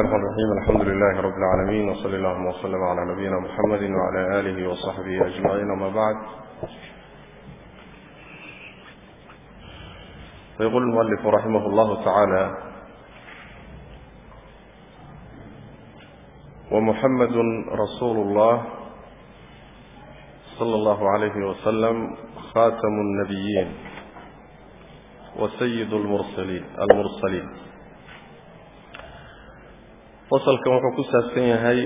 الرحمن الرحيم. الحمد لله رب العالمين وصلى اللهم وسلم على نبينا محمد وعلى آله وصحبه أجمعين. أما بعد فيقول المؤلف رحمه الله تعالى ومحمد رسول الله صلى الله عليه وسلم خاتم النبيين وسيد المرسلين المرسلين. Fasalkan wuxuu ku saabsan yahay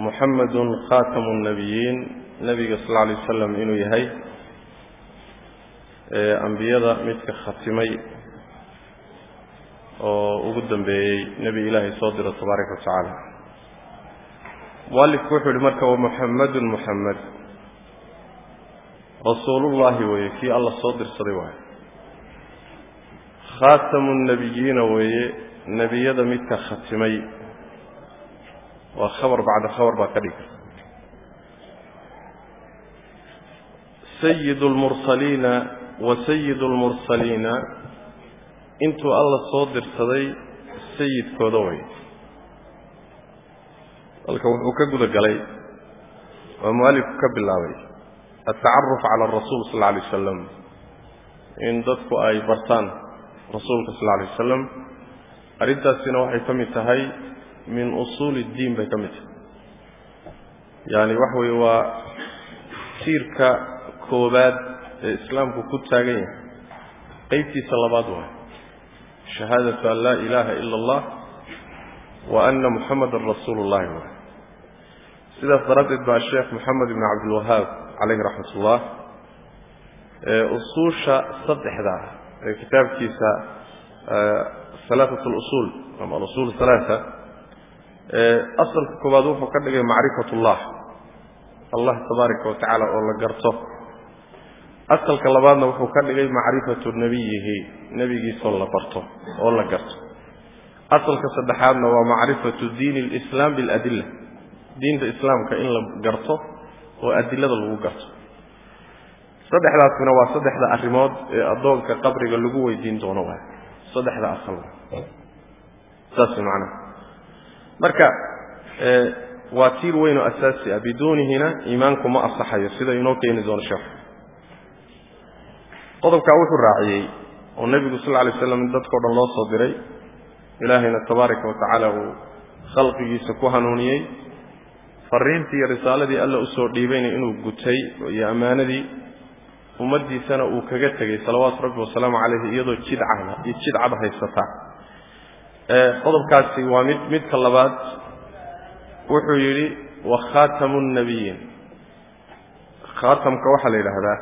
muxamedun khaatamu nnabiyiin nebiga sal lla alay wasalam inuu yahay ambiyada midka khatimay oo ugu dambeeyey nebi ilaahay soo diro tabaaraka wa mualifku wuxuu yihi marka wamuxamedun muxamed rasuulullahi weeye kii alla soo dirsaday waaye. Khaatamu nnabiyiina weeye nebiyada midka khatimay waa khabar bacda khabar baa ka dhigay sayidu lmursaliina wa sayidu lmursaliina intuu alla soo dirsaday sayidkooda way. Halka wuxuu ka guda galay waa mualifku ka bilaabay atacaruf cala arasuul sal lla alay wasalam in dadku ay bartaan rasuulka sal lla alay wasalam arrintaasina waxay ka mid tahay min usuuli iddiin bay ka mid tahay. Yaani waxa weeye waa tiirka koobaad ee islaamku ku taagan yahay. Qeybtiisa labaad waay shahaadatu an laa ilaaha ila allah wa anna muxamadan rasuulu waay sidaas daraaddeed baa sheekh moxamed ibn cabdilwahaab caleyhi raxmat ee usuusha saddexda ee kitaabkiisa alaaat lusul ama alusul alaaa asalka koobaad wuxuu ka dhigay macrifat ullah allah tabaaraka wa tacaala oo la garto asalka labaadna wuxuu ka dhigay macrifatu nebiyihi nebigiisoo la barto oo la garto asalka saddexaadna waa macrifatu diin lislaam biladilla diinta islaamka in la garto oo adilada lagu garto saddexdaasina waa saddexda arrimood ee addoonka qabriga lagu weydiin doono waay saddexda asal. Saas macnaha marka waa tiir weyn oo asaasi ah. Biduunihina iimaanku ma asaxayo. Sida inoo keeni doono sheekhu qodobkaa wuxuu raaciyey oo nebigu sal lla lay slam dhan loo soo diray ilaahayna tabaaraka wa tacaala uu khalqigiisa ku hanuuniyey. Fariintii iyo risaaladii alla u soo dhiibayna inuu gutay iyo ammaanadii ummaddiisana uu kaga tegey salawaatu rabbi wasalaamu calayhi iyadoo jidcada iyo jidcad haysata. Qodobkaasi waa mid midka labaad. Wuxuu yidhi wa khaatamu nnabiyiin khaatamka waxaa la yidhaahdaa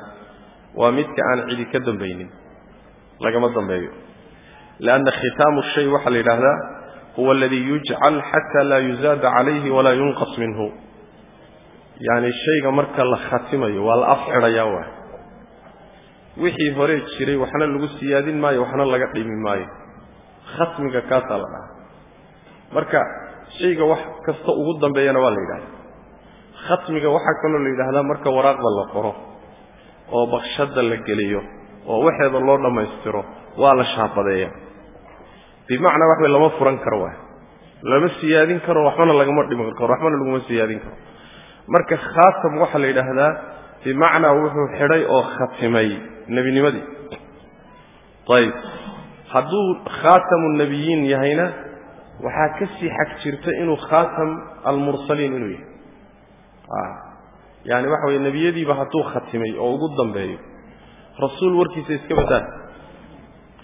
waa midka aan cidi ka dambaynin lagama dambeeyo. Lianna khitaamu shay waxaa la yidhaahdaa huwa aladii yujcal xataa laa yuzaada calayhi walaa yunqas minhu. Yacni shayga marka la khatimayo waa la afxidhayaa waay wixii hore jiray waxna lagu siyaadin maayo waxna laga dhimi maayo. Khatmiga kaasaa la dhahaa marka shayga wax kasta ugu dambeeyana waa la yidhahda khatmiga waxaa kaloo la yidhaahdaa marka waraaqda la qoro oo bakshadda la geliyo oo waxeeda loo dhammaystiro waa la shaabadeeya. Bimacnaa wax lama furan karo waay. Lama siyaadin karo waxbana lagama dhimi karo waxbana laguma siyaadin karo. Marka khaatam waxaa la yidhaahdaa bimacnaa wuxuu xidhay oo khatimay nebinimadii ayib hadduu khaatamu nebiyiin yahayna waxaa ka sii xag jirta inuu khaatam almursaliin inuu yahay. Yaani waxa weye nebiyadiiba hadduu khatimay oo ugu dambeeyo rasuul warkiisa iska badaa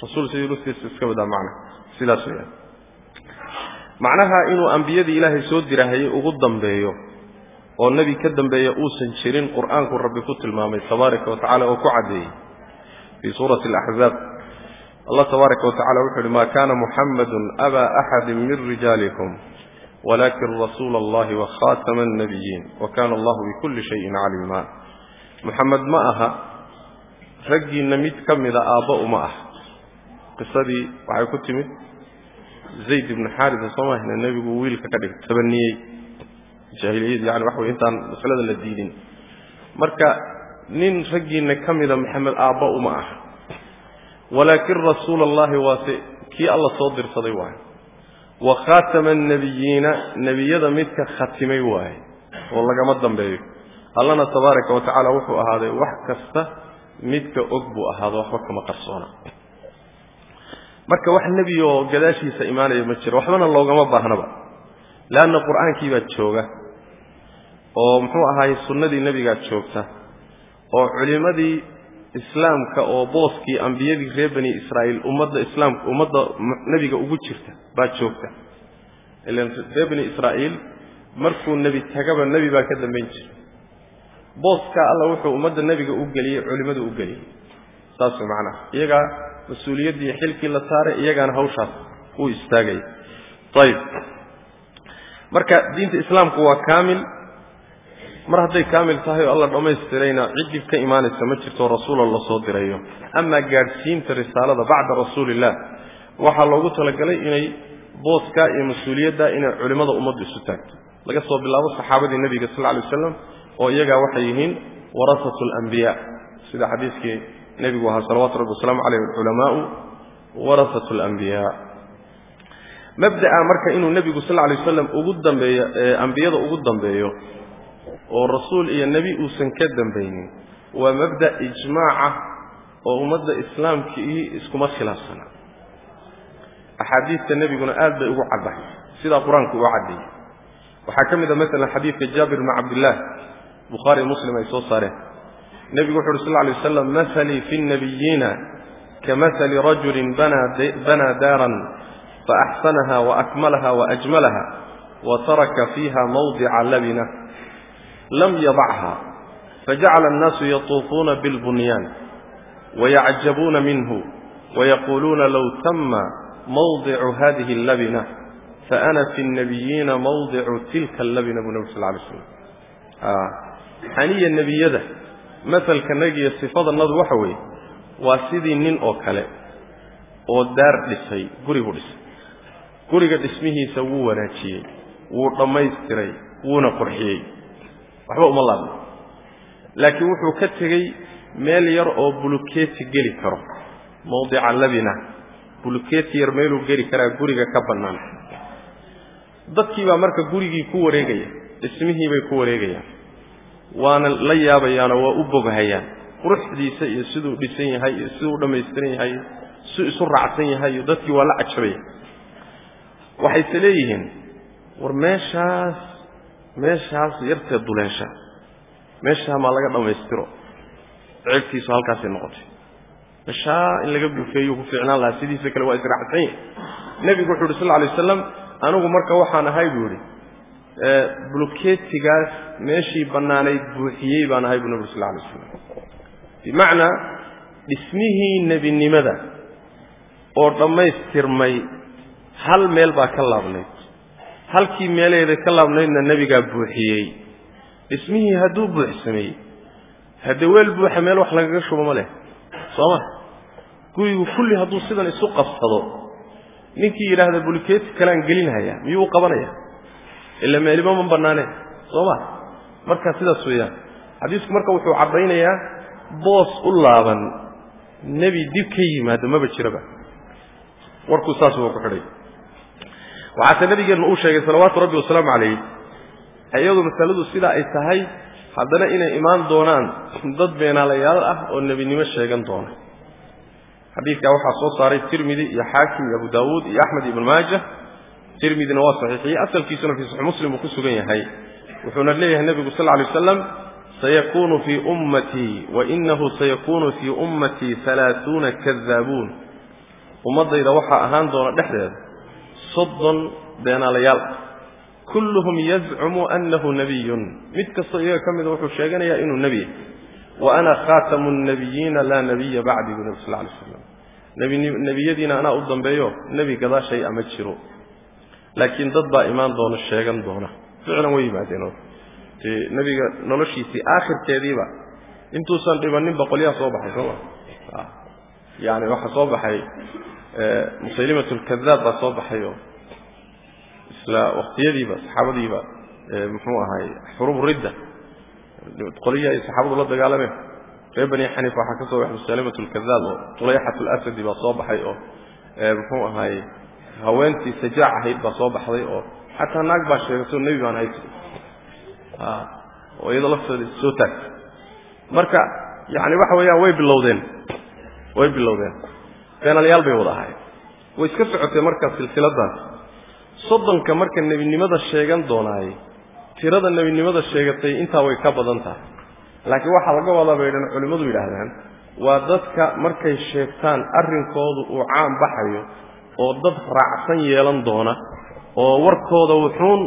rasuul sidii iska badaa macna. Sidaas weyaan macnaha inuu ambiyadii ilaahay soo dirahayay ugu dambeeyo oo nebi ka dambeeya uusan jirin qur'aanku rabbi ku tilmaamay tabaaraka wa oo ku caddeeyey fii suurati alaxzaab allah tabaaraka wa tacala wuxu uhi ma kana muxamadun abaa axadin min rijaalikum walakin rasuula allahi wa khaatama annabiyiin wa kana allahu bikulli shayin caliima muxamed ma aha raggiinna mid ka mida aabba uma ah qisadii waxay ku timid zayd ibnu xaarisa soo mahna nebigu wiilka ka dhig tabaniyey yani waxa wey intaan masalada la diidin marka nin raggiinna ka mida maxamed aabba uma ah walaakin rasuula allahi waase kii alla soo dirsaday waay wa khaatama annebiyiina nebiyada midka khatimay waaye oo lagama dambeeyo. Allana tabaaraka wa tacaala wuxuu ahaaday wax kasta midka og buu ahaado waxba kama qarsoona. Marka wax nebi oo gadaashiisa imaanaya ma jiro waxbana loogama baahnaba leanna qur'aankii baa jooga oo muxuu ahaayey sunnadii nebigaa joogta oo culimmadii islaamka oo booskii ambiyadii reer bani israa'iil ummadda islaamka ummadda nebiga ugu jirta baa joogta. Ilan reer bani israa'iil markuu nebi tagaba nebi baa ka dambayn jira booskaa alla wuxuu ummadda nebiga u geliyey culimmadu u geliyey. Saas way macnaha. Iyagaa mas'uuliyaddii xilkii la saaray iyagaana hawshaas uu istaagaya ayib marka diinta islaamku waa kaamil mar hadday kaamil tahay oo alla dhammaystirayna ciddib ka imaanaysa ma jirto rasuula la soo dirayo. Amaa gaadhsiinta risaalada bacda rasuuliillah waxaa loogu talagalay inay booskaa iyo mas'uuliyadda inay culimmada ummaddu isu taagto. Laga soo bilaabo saxaabadii nebiga sal alay waslam oo iyagaa waxay yihiin warasatu alambiyaa sida xadiiskii nebigu ahaa salawatu rabbi wasalaamu caleyh alculamaau warasatu alambiyaa mabda'a marka inuu nebigu sal alay wasalam ugu dambeeyo ambiyada ugu dambeeyo oo rasuul iyo nebi uusan ka dambaynin waa mabda' ijmaaca oo ummadda islaamkii iskuma khilaafsana. Axaadiista nebiguna aad bay ugu caddahay sidaa qur'aanku uga caddeeyey waxaa ka mid a masalan xadiidka jaabir bni cabdillaah bukhaari muslim ay soo saareen. Nebigu wuxu uhi sal lay waslam mahalii fi nnabiyiina kamahali rajulin banaa daaran faaxsanaha waakmalaha waajmalaha wataraka fiiha mawdica labina lam yadcha fajacala annaasu yatuufuuna bilbunyaan wayacjabuuna minhu wayaquuluuna low tama mawdicu hadihi allabina faana fi nnabiyiina mawdicu tilka allabina buu nabig sal lay slam aniya nebiyada masalkanagiyo sifadanadu waxa weeye waa sidii nin oo kale oo daar dhisay gurigu dhisay guriga dhismihiisa wuu wanaajiyey wuu dhammaystiray wuuna qurxiyey waxba uma laabno laakiin wuxuu ka tegey meel yar oo bulukeeti geli karo. Mawdica labina bulukeeti yar meeluu geli karaa guriga ka bannaan. Dadkii baa marka gurigii ku wareegaya dhismihii bay ku wareegayaan. Waana la yaabayaanoo waa u boghayaan quruxdiisa iyo siduu dhisan yahay iyo siduu u dhammaystiran yahay siduu isu raacsan yahay iyo dadkii waa la cajabaya waxayse leeyihiin war meeshaas meeshaas yartee duleesha meeshaa maa laga dhammaystiro ceebtiisu halkaasay noqotay. Meeshaa in laga gufeeyo ku fiicnaan lahaa sidiisa kale waa israacsan nebigu wuxu uhi sal alay waslam anigu marka waxaan ahay buu yidhi buluketigaas meeshii bannaanayd buuxiyey baan ahay buu nabig sal alay waslam bimacnaa dhismihii nebinimada oo dhammaystirmay hal meel baa ka laabnayd halkii meeleeda ka laabnaydna nebigaa buuxiyey. Dhismihii hadduu buuxsameeyey haddee weel buuxa meel wax lagaga shubo ma leh. Soo ma? Gurigu kulli hadduu sidan isu qabsado. Ninkii yidhaahda bulikeeti kalean gelinhayaa miyuu u qabanaya? Ila meelima ma bannaaneen soo ma? Marka sidaas weeyaan. Xadiisku marka wuxuu caddaynayaa boos u laaban. Nebi dib ka yimaado maba jiraba. Warkuu saas waa ku xidhay waxaase nabigeennu uu sheegay salawaatu rabbi wasalaamu calayh iyadu masaladu sidaa ay tahay haddana inay imaan doonaan dad beenaalayaal ah oo nebinimo sheegan doona. Xadiidkaa waxaa soo saaray tirmidi iyo xaakim iyo abu daawuud iyo axmed ibn maaja. Tirmidina waa saxiixiyey asalkiisuna fii saxi muslim uu ku sugan yahay. Wuxuuna leeyahay nebigu sal lla lay waslam sayakunu fii ummatii wainahu sayakunu fii ummatii halaaثuuna kadaabuun. Ummaddayda waxaa ahaan doona dhexdeeda soddon beenaalayaal. Ah kulluhum yazcumu annahu nebiyun mid kastoo iyaga ka mida wuxuu sheeganayaa inuu nebi yahy wa ana khaatamu nnabiyiina laa nebiya bacdi buu nebi sal lla alay slam nebiyadiina anaa u dambeeyo nebi gadaashay ama jiro. Laakiin dad baa imaan doona sheegan doona. Ficlan way yimaadeen nebiga noloshiisii aakhirkeediiba intuusan dhibannin boqolyaa soo baxay soo ma. Yani waxaa soo baxay musaylimat lkadaab baa soo baxay oo isla waktiyadiiba saxaabadiiba muxuu ahay xuruub ridda. Qoliya ay saxaabadu la dagaalameen. Reer bani xaniif waxaa ka soo baxay musaylimat lkadaab oo tulayxat lasadi baa soo baxay oo muxuu ahay haweentii sajaac ahayd baa soo baxday oo xataa naag baa sheegatoo nebi baan ahay oo iyadoo laftooda soo taagtay. Marka yacni waxa weeyaan way bilowdeen. Way bilowdeen beenalyaal bay wada ahaayeen way iska socotay marka silsiladaas soddonka marka nebinimada sheegan doonaaye tirada nebinimada sheegatay intaa way ka badan tahay. Laakiin waxaa laga wadaa bay dhan culimmadu yidhaahdaan waa dadka markay sheegtaan arrinkoodu uu caan baxayo oo dad raacsan yeelan doona oo warkooda wuxuun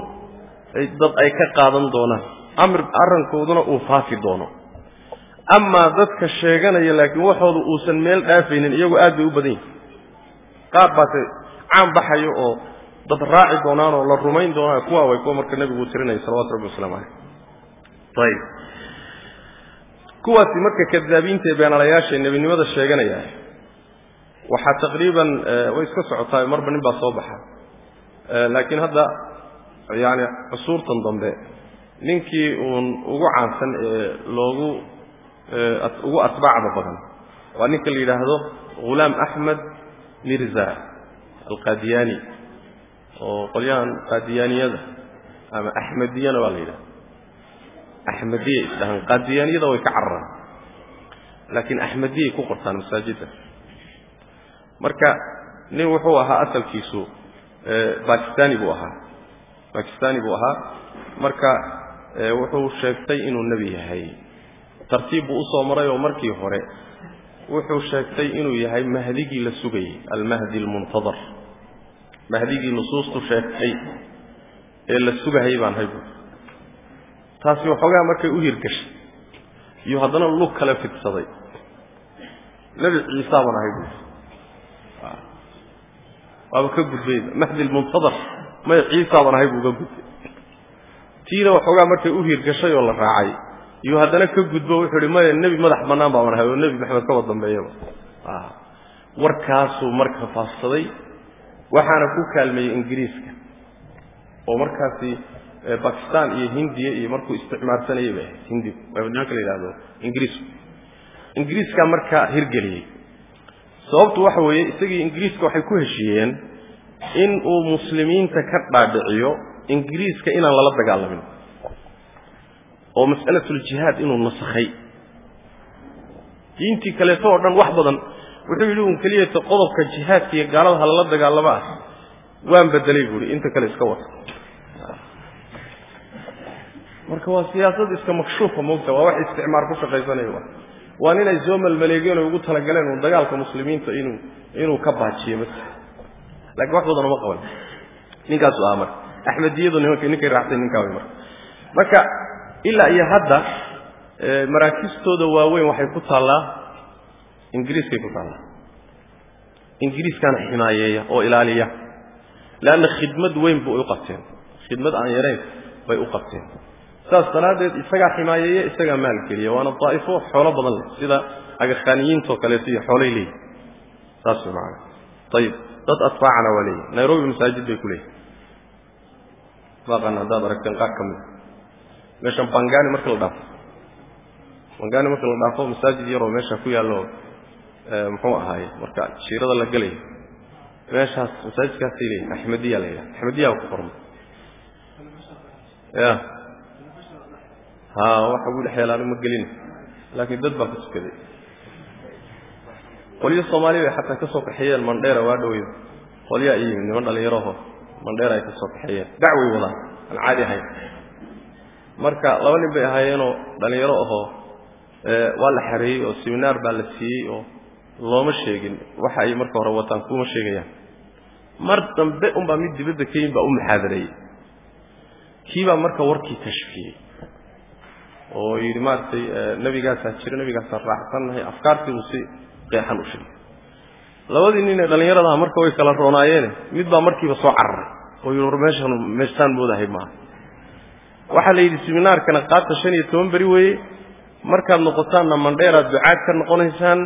dad ay ka qaadan doonaan amr arrinkooduna uu faafi doono amaa dadka sheeganaya laakiin waxooda uusan meel dhaafaynin iyagu aad bay u badan yihiin qaar baase caan baxayo oo dad raaci doonaan oo la rumayn doonaan kuwa way kuwa marka nebigu uu tirinaya salawatu rabbi waslamu caleyh ayib kuwaasi marka kadaabiinta ee beenalayaasha ee nebinimada sheeganaya waxaa taqriiban way iska socotaa marba nin baa soo baxa. Laakiin hadda yaani cusuurtan dambe ninkii uun ugu caansan ee loogu ugu atbaacda badan. Waa ninka la yidhaahdo ghulaam axmed mirza alqadiyani oo qolyahan qadiyaaniyada ama axmediyana waa la yidhahda axmediye isdhahaan qadiyaaniyada way ka cararaan laakiin axmediyay ku qortaan masaajidda. Marka nin wuxuu ahaa asalkiisu bakistani buu ahaa. Bakistani buu ahaa. Marka wuxuu sheegtay inuu nebi yahay tartiib buu u soo maray oo markii hore wuxuu sheegtay inuu yahay mahdigii la sugayey almahdi almuntadar. Mahdigii nusuustu sheegtay ee la sugahayay baan hay buui taasi waxoogaa markay u hirgashay iyo haddana lug kale fidsaday. Nebi ciisa baan ahay buui waaba ka gudbay. Mahdi almuntadar may ciisa baan ahay buu uga gudbay. Tiina waxoogaa markay u hirgashay oo la raacay iyo haddana ka gudbo wuxuu ihi maya nebi madax bannaan baaban ahay oo nebi maxamed kaba dambeeyaba. Warkaasuu marka faafsaday waxaana ku kaalmeeyey ingiriiska oo markaasi bakistan iyo hindiya iyo markuu isticmaalsanayay bay ahayd hindi nimanka la yidhahdo ingiriisku ingiriiskaa markaa hirgeliyey. Sababtu waxa weeye isagii ingiriiska waxay ku heshiiyeen in uu muslimiinta ka dhaadhiciyo ingiriiska inaan lala dagaalamin oo mas'alatuljihaad inuu nasakhay. Diintii kaleeto oo dhan wax badan wuxuu yidhi un keliyata qodobka jihaadka iyo gaalada ha lala dagaalamo ah waan bedelay buuhi inta kale iska wata marka waa siyaasad iska makshuufa moogta waa wax isticmaar ku shaqaysanayo wa waa nin ay soo malmaleegeen oo ugu talagaleen uun dagaalka muslimiinta inuu inuu ka baajiyo mas lakiin wax badan uma qaban. Ninkaasu aha marka axmediyadu nimanka ninkay raactay ninkaa way marka marka ilaa iyo hadda maraakistooda waaweyn waxay ku taallaa ingiriiskay ku taallaa. Ingiriiskaana ximaayeeya oo ilaaliya. Leanna khidmad weyn bay u qabteen. Khidmad aan yarayn bay u qabteen. Saas daraaddeed isagaa ximaayeeya isagaa maalgeliya waana daa'ifo xoolo badan leh sida agakhaaniyiintoo kaleeto iyo xoolay leeyihiin saas way macana ayib dad atbaacana waa leeyihiin nairobi masaajid bay ku leeyihiin baaqan haddaad aragteen qaar ka mida meeshan bangani marka la dhaafo. Bangani marka la dhaafo masaajid yaroo meesha ku yaallo muxuu ahaaye marka shiirada la gelayo meeshaas masaajidkaasay leeyihiin axmediya la yidhaha axmediyaa ku qorma ya ha waxa ugu dhex yaalaanu ma gelin. Laakiin dad baa ku tukaday. Qolyo soomaaliya bay xataa ka soo kaxeeyeen mandheera waa dhowey qolyaa i yimid niman dhallinyaraho mandheera ay ka soo kaxeeyeen. Dacway wadaan aan caadi ahayn marka laba nin bay ahaayeenoo dhallinyaro ahoo waa la xareeyey oo seminaar baa la siiyey oo looma sheegin. Waxa ay marka hore wataan kuma sheegayaan. Mar dambe unbaa mid dibadda ka yin baa u muxaadareeyey kiibaa marka warkii kashfiyey oo yidhi maaragtay nebigaasaa jira nebigaasaan raacsannahay afkaartiibuu si qeexan u sheegay labadii nin ee dhallinyaradaha marka way kala roonaayeene mid baa markiiba soo cararay oo yidhi war meeshan meeshaan moodahay maaha waxaa la yidhi seminaarkana qaata shan iyo toban beri weeye. Markaad noqotaanna mandheeraad ducaad ka noqonaysaan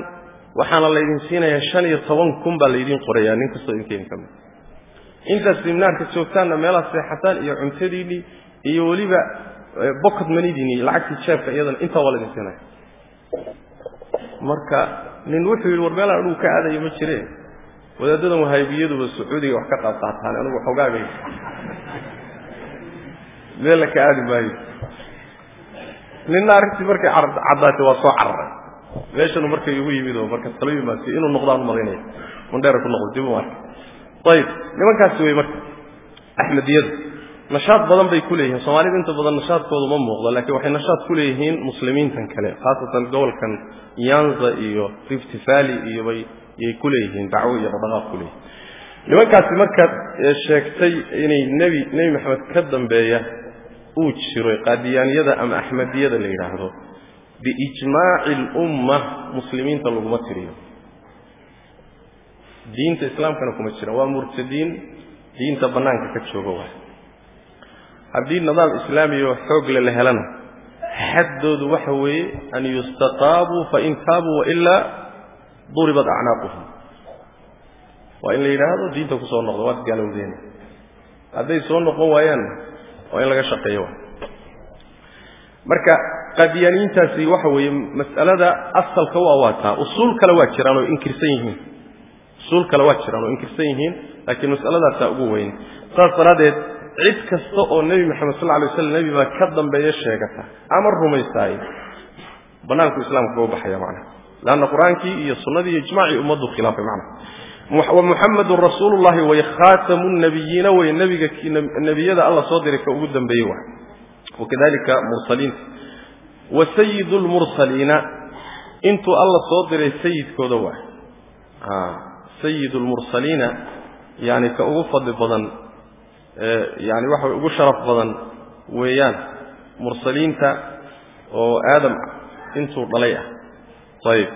waxaana laydin siinayaa shan iyo toban kun baa laydiin qorayaa nin kastoo idinkeeni ka mid intaad seminaarka joogtaanna meelaad seexataan iyo cuntadiinnii iyo weliba bokad manidiinni lacagtii jeebka iyadana intaa waa laydin siinaya. Marka nin wuxuu yidhi war meelaan anugu ka aadayo ma jire wadaaddadan wahaabiyaduba sacuudiga wax ka qaad qaataan xogaagay meella ka aadi maayo. Nina arrintii markay caddaatay waa soo cararay meeshanu markay igu yimid oo marka talooyimaasi inuu noqdaan umadaynaya mundheera ku noqdo dib u arkay ayib nimankaasi wey marka axmediyadu. Nashaad badan bay ku leeyihiin. Soomaalida inta badan nashaadkoodu ma muuqdo laakiin waxay nashaad ku leeyihiin muslimiintan kale khaasatan gobolkan yanza iyo rift valley iyo bay yay ku leeyihiin dacwo iyo dhaqdhaqaaq ku leeyihiin nimankaasi markaad sheegtay inay nebi nebi maxamed ka dambeeya uu jiro qaadiyaaniyada ama axmediyada la yidhaahdo biijmaaci alumma muslimiinta laguma tiriyo. Diinta islaamkana kuma jiraan waa murtadiin diinta bannaanka ka jooga waay haddii nidaam islaamiyo xoogle la helana xaddoodu waxa weeye an yustataabuu fain taabuu wailaa duribat acnaaquhum. Waa in la yidhaahdo diinta ku soo noqdo waad gaalowdeen. Hadday soo noqon waayaan waa in laga shaqeeyo. Marka qaadiyaaniyiintaasi waxa weeye mas'alada asalka waa waataa usuul kale waa jiraan oo inkirsan yihiin. Usuul kale waa jiraan oo inkirsan yihiin laakiin mas'aladaasaa ugu weyn. Saas daraaddeed cid kasta oo nebi maxamed sal alay waslam nebi baa ka dambeeya sheegata ama rumaysaay bannaanku islaamka uga baxaya macnaha leanna qur'aankii iyo sunnadii iyo ijmaacii ummaddu khilaafay macnaha wamuxamedun rasuulu llahi way khaatamu nabiyiina wey nebiga nebiyada alla soo diray ka ugu dambeeyey waay wakadalika mursaliinta wa sayidu lmursaliina intuu alla soo diray sayidkooda waay sayid lmursaliina yani ka ugu fadli badan yani waxa ugu sharaf badan weeyaan mursaliinta oo aadam intuu dhalay ah. Ayib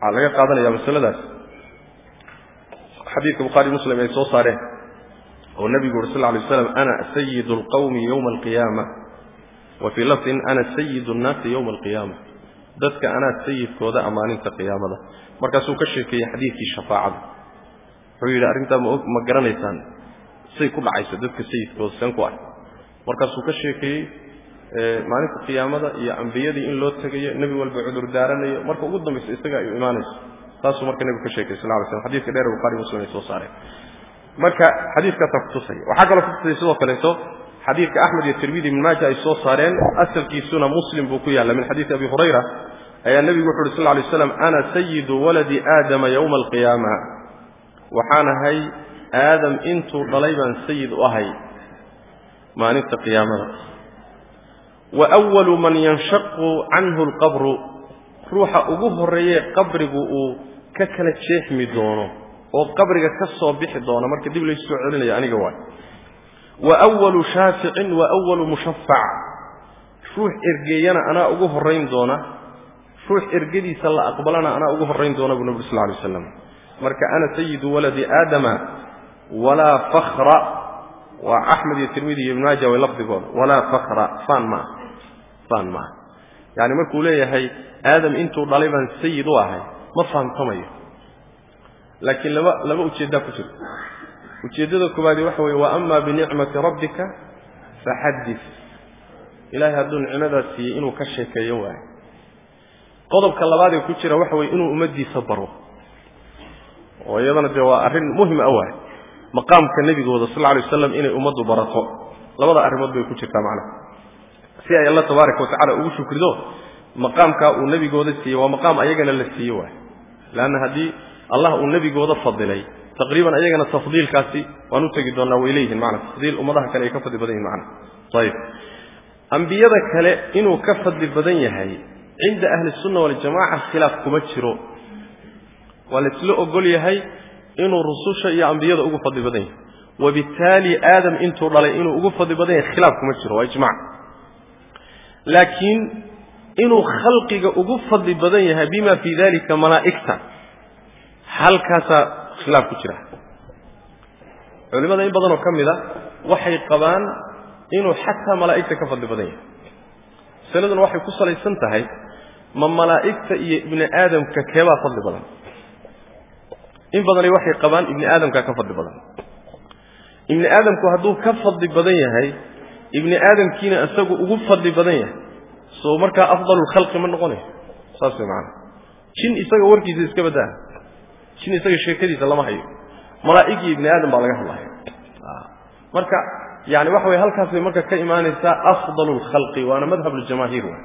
waxaa laga qaadanaya masaladaas xadiidka bukhaari muslim ay soo saareen oo nebigu uri sal lay slam ana sayid اlqawmi ywma alqiyaama wa fii lafdin ana sayid اnnaasi ywma alqiyaama dadka anaa sayidkooda amaaninta qiyaamada. Markaasuu ka sheekeeyey xadiidkii shafaacada wuxuu yidhi arrintaa ma garanaysaan say ku dhacayso dadka sayidkooda seen ku ah markaasuu ka sheekeeyey maalinta qiyaamada iyo ambiyadii in loo tegayo nebi walba cudur daaranayo. Marka ugu dambaysa isaga ay imaanayso taasuu marka nebigu ka sheekay sal ly slam xadidka dheer bukhari muslim ay soo saareen marka xadiidkaasaa kutusaya waxaa kaloo kutusaya sidoo kaleeto xadiidka axmed iyo tirmidi ibn maaja ay soo saareen asalkiisuna muslim buu ku yaalla. Min xadiidi abi hurayra ayaa nebigu wuxu uhi sal ly slam ana sayidu waladi aadama yowma alqiyaama. Waxaan ahay aadam intuu dhalay baan sayid u ahay maalinta qiyaamada. Wa walu man yanshaqu canhu alqabru. Ruuxa ugu horreeye qabrigu uu ka kala jeexmi doono oo qabriga ka soo bixi doona marka dib laysu soo celinaya aniga waay. Wa walu shaaficin wa walu mushafac ruux ergeeyana anaa ugu horrayn doona ruux ergadiisa la aqbalana anaa ugu horrayn doona buu nabig sal ly waslam marka ana sayidu waladi aadama walaa fakra waa axmed iyo tirmidi iyo ibn maaja way lafdigooda walaa fakra faan maa faan maaha yani markuu leeyahay aadam intuu dhalay baan sayid u ahay ma fahamtamayo laakiin laba laba ujeeddaa ku jirta ujeeddada koowaadi waxa weye wa ama binicmati rabbika faxadis ilahay hadduu nicmadaas siiyey inuu ka sheekeeyo waayo. Qodobka labaadee ku jira waxa weye inuu ummaddiisa baro. Oo iyadana dee waa arrin muhiim a waay maqaamka nebigooda sal lla alay waslam inay ummaddu barato. Labada arrimood bay ku jirtaa macnaha si ay alla tabaaraka watacala ugu shukrido maqaamkaa uu nebigooda siiyey waa maqaam ayagana la siiye waay leanna haddii allah uu nebigooda fadilay taqriiban ayagana tafdiilkaasi waan u tegi doonnaa way leeyihiin maana tafdiil ummadaha kale ay ka fadli badan yihiin macana ayib ambiyada kale inuu ka fadli badan yahay cinda ahli sunna waljamaca khilaaf kuma jiro waa laisla ogol yahay inuu rususha iyo ambiyada ugu fadli badan yahay wabittaali aadam intuu dhalay inuu ugu fadli badan yahay khilaaf kuma jiro waa ijmac laakiin inuu khalqiga ugu fadli badan yahay bima fii dalika malaa'igta. Halkaasaa khilaaf ku jira. Culimmada in badanoo ka mid a waxay qabaan inuu xataa malaa'igta ka fadli badan yahay. Masaladuna waxay ku salaysan tahay ma malaa'igta iyo ibni aadamka keebaa fadli badan. In badani waxay qabaan ibni aadamkaa ka fadli badan. Ibni aadamku hadduu ka fadli badan yahay ibni aadamkiina isagu ugu fadli badan yahay soo markaa afdalu lkhalqi ma noqonayo saas way macanaa jin isaga warkiisa iska baddaa jin isaga sheekadiisa lama hayo. Malaa'ig iyo ibni aadam baa laga hadlaya. Marka yani waxa weye halkaas bay marka ka imaanaysaa afdalu lkhalqi waana madhab ljamaahiir wa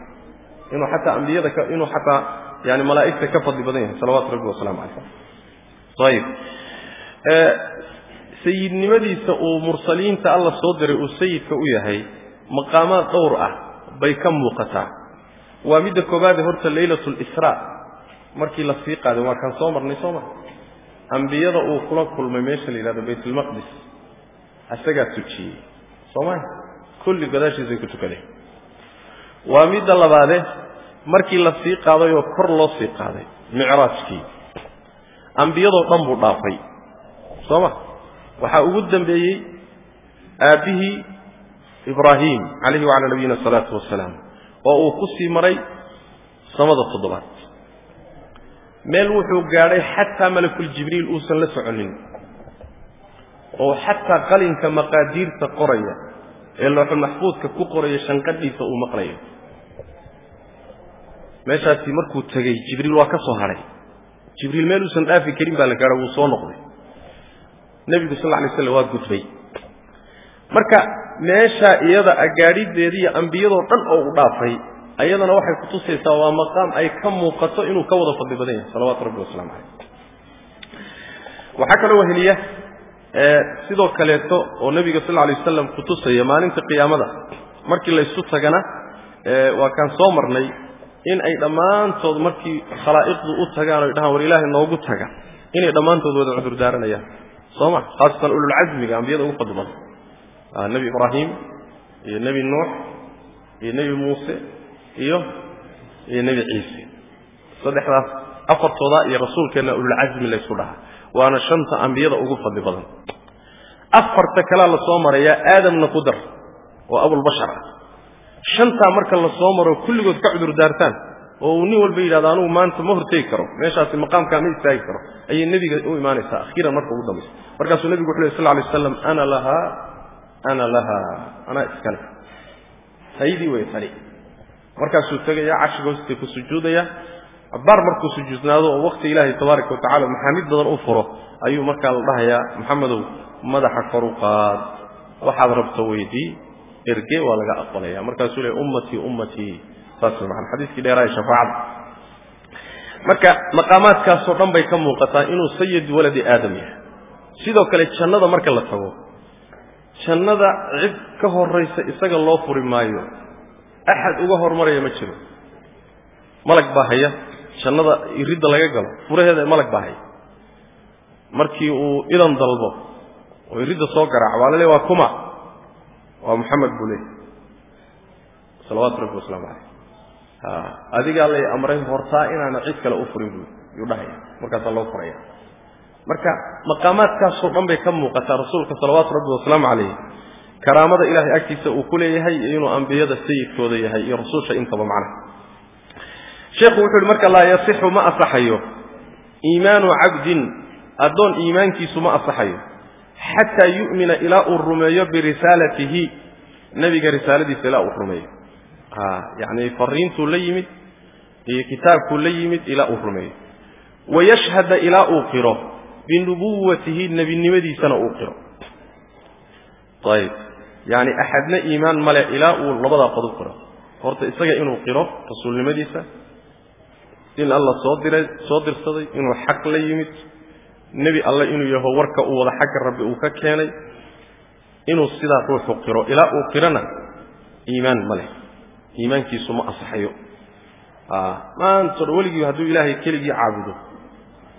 inuu xataa ambiyada inuu xataa yani malaa'igta ka fadli badan yahay salawaatu rabbi wasalaamu calayh ayib sayidnimadiisa uu mursaliinta alla soo diray uu sayidka u yahay maqaamaad dhowr ah bay ka muuqataa. Waa midda koobaade horta leylatu lisraa markii la sii qaaday waa kaan soo marnay soo mar ambiyada uu kula kulmay meesha la yidhahdo baytulmaqdis isagaa tujiyey. Sooma kulli gadaashiisay ku tukadeen waa midda labaade markii la sii qaaday oo kor loo sii qaaday micraajkii ambiyadoo dhan buu dhaafay. Soo ma waxaa ugu dambeeyey aabbihii ibraahim calayhi wacalaa nabiyina asalaatu wasalaam oo uu ku sii maray samada toddobaad. Meel wuxuu gaadhay xataa malakuljibriil uusan la soconin oo xataa qalinka maqaadiirta qoraya ee looxul maxfuudka ku qoraya shanqadhiisa uu maqlayo. Meeshaasi markuu tegey jibriil waa ka soo hadhay jibriil meel uusan dhaafi karin baa la gaadha wuu soo noqday. Nebigu sal lla alay slam waa gudbay. Marka meeshaa iyada agaadhideeda iyo ambiyadoo dhan oo u dhaafay. Ayadana waxay kutusaysaa waa maqaam ay ka muuqato inuu ka wada fadli badan yahay salawatu rabbi wasalaamu calayh. Waxaa kaloo weheliya sidoo kaleeto oo nebiga sal alay wasalam kutusaya maalinta qiyaamada. Markii laysu tagana waa kaan soo marnay in ay dhammaantood markii khalaa'iqdu u tagaan o dhahaan war ilaahay noogu taga inay dhammaantood wada cudur daaranayaan. Soo ma? Khaasatan ululcasmiga ambiyada ugu fadli nebi ibraahim iyo nebi nuux iyo nebi muuse iyo iyo nebi ciise. Saddexdaas afartooda iyo rasuulkeenna ululcasmi laysku dhahaa waana shanta ambiyada ugu fadli badan. Afarta kalea la soo marayaa aadamna ku dar oo abulbashar ah. Shantaa marka la soo maro kulligood ka cudur daartaan oo uu nin walba yidhahdo anugu maanta ma hortegi karo. Meeshaasi maqaamkaa ma istaagi karo. Ayay nebiga u imaanaysaa akhiiran marka ugu dambaysa markaasuu nebigu wuxu ley sal lay aslam ana lahaa ana lahaa anaa iskale taydii way tani markaasuu tegaya carshiga hoostay ku sujuudaya abbaar markuu sujuudnaado oo wakti ilaahay tabaaraka wa tacala maxaamid badan u furo ayuu markaa la dhahayaa maxamedow madaxa kor u qaad waxaad rabto weydii erge waa laga aqbalaya markaasuu le ummatii ummatii saas way maana xadiiskii dheeraaya shafaacada marka maqaamaadkaasoo dhan bay ka muuqataa inuu sayid waladi aadam yahay sidoo kale jannada marka la tago jannada cid ka horaysa isaga loo furi maayo. Axad uga hormaraya ma jiro. Malag baa haya. Jannada iridda laga galo. Furaheeda malag baa haya. Markii uu idan dalbo oo iridda soo garaaco waa la le waa kuma. Waa moxamed buu leey salawaatu rabbi wasalaamu caleyh adigaa lay amray hortaa inaana cid kale u furin buu yuu dhahaya markaasaa loo furaya marka maqaamaadkaasoo dhan bay ka muuqataa rasuulka salawaatu rabbi wasalaamu calayh karaamada ilaahay agtiisa uu ku leeyahay iyo inuu ambiyada sayidkooda yahay iyo rususha intaba macnaha sheekhu wuxu uhi marka laa yasixu ma asaxayo. Iimaanu cabdin addoon iimaankiisu ma asaxayo. Xataa yu'mina ilaa uu rumeeyo birisaalatihi nebiga risaaladiisa ilaa uu rumeeyo. Yacni fariintuu la yimid iyo kitaabkuu la yimid ilaa uu rumeeyo. Wayashhada ilaa uu qiro binubuwatihi nebinimadiisana uu qiro. Ayib. Yacni axadna iimaan male ilaa uu labadaa qodob qiro. Horta isaga inuu qiro rasuulnimadiisa in alla soo diray soo dirsaday inuu xaq la yimid nebi alle inuu yaho warka uu wada xagga rabbi uu ka keenay inuu sidaa ruuxu qiro. Ilaa uu qirona iimaan ma leh. Iimaankiisu ma asaxayo maantao dhan weligii hadduu ilaahay keligii caabudo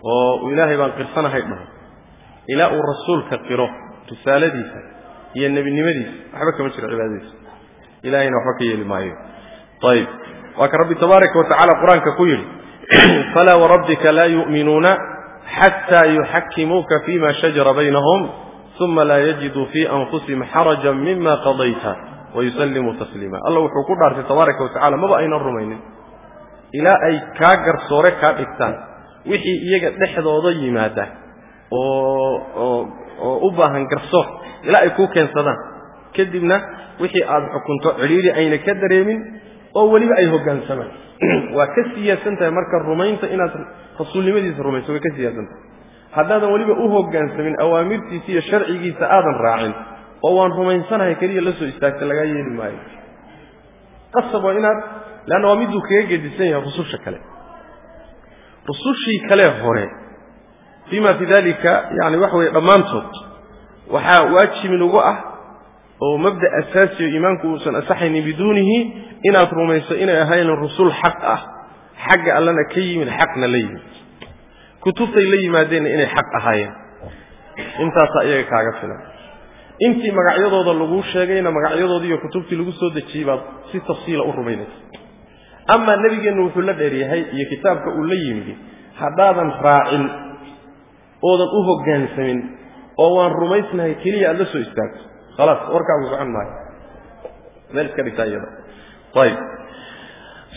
oo ilaahay baan qirsanahay dhaho. Ilaa uu rasuulka qiro risaaladiisa iyo nebinimadiisa waxba kama jiro cibaadadiisa. Ilahayna waxba ka yeeli maayo. Ayib waa ka rabbi tabaaraka wa tacala qur'aanka ku yidhi falaa warabbika laa yu'minuuna xataa yuxakimuuka fima shajara baynahum uma laa yajiduu fii anfusihim xarajan mima qadayta wayusallimuu tasliima. Alla wuxuu ku dhaartay tabaaraka wa tacala maba aynan rumaynin. Ilaa ay kaa garsoore kaa dhigtaan wixii iyaga dhexdooda yimaada oo oo u baahan garsoor ilaa ay kuu keensadaan. Kadibna wixii aada xukunto cidhiiri ayna ka dareemin oo weliba ay hoggaansamaan waa ka siyaasan tahay marka rumaynta inaad rasuulnimadiisa rumayso way ka siyaasan tahay haddaadan weliba u hoggaansamin awaamirtiisa iyo sharcigiisa aadan raacin oo waan rumaysanahay keliya la soo istaagta lagaa yeeli maayo. Qasab waa inaad leanna waa miduu kaga gedisan yahay rususha kale rusushii kale hore. Fima fi dalika yani waxa weye dhammaantood waxaa waajibin ugu ah oo mabda asaasiyo iimaanku uusan asaxaynin biduunihi inaad rumayso inay ahayn rusul xaq ah xagga allana ka yimid xaqna la yimid. Kutubtay la yimaadeenna inay xaq ahaayeen. Intaasaa iyaga kaaga filan. Intii magacyadooda laguu sheegayna magacyadoodii iyo kutubtii lagu soo dejiyey baad si tafsiila u rumaynaysa amaa nebigeennu wuxuu la dheeryahay iyo kitaabka uu la yimid haddaadan raacin oodan u hoggaansamin oo waan rumaysnahay keliya aad la soo istaagto. Khalaas warkaagu socon maayo. Meel iska dhigtaa iyada. Ayib.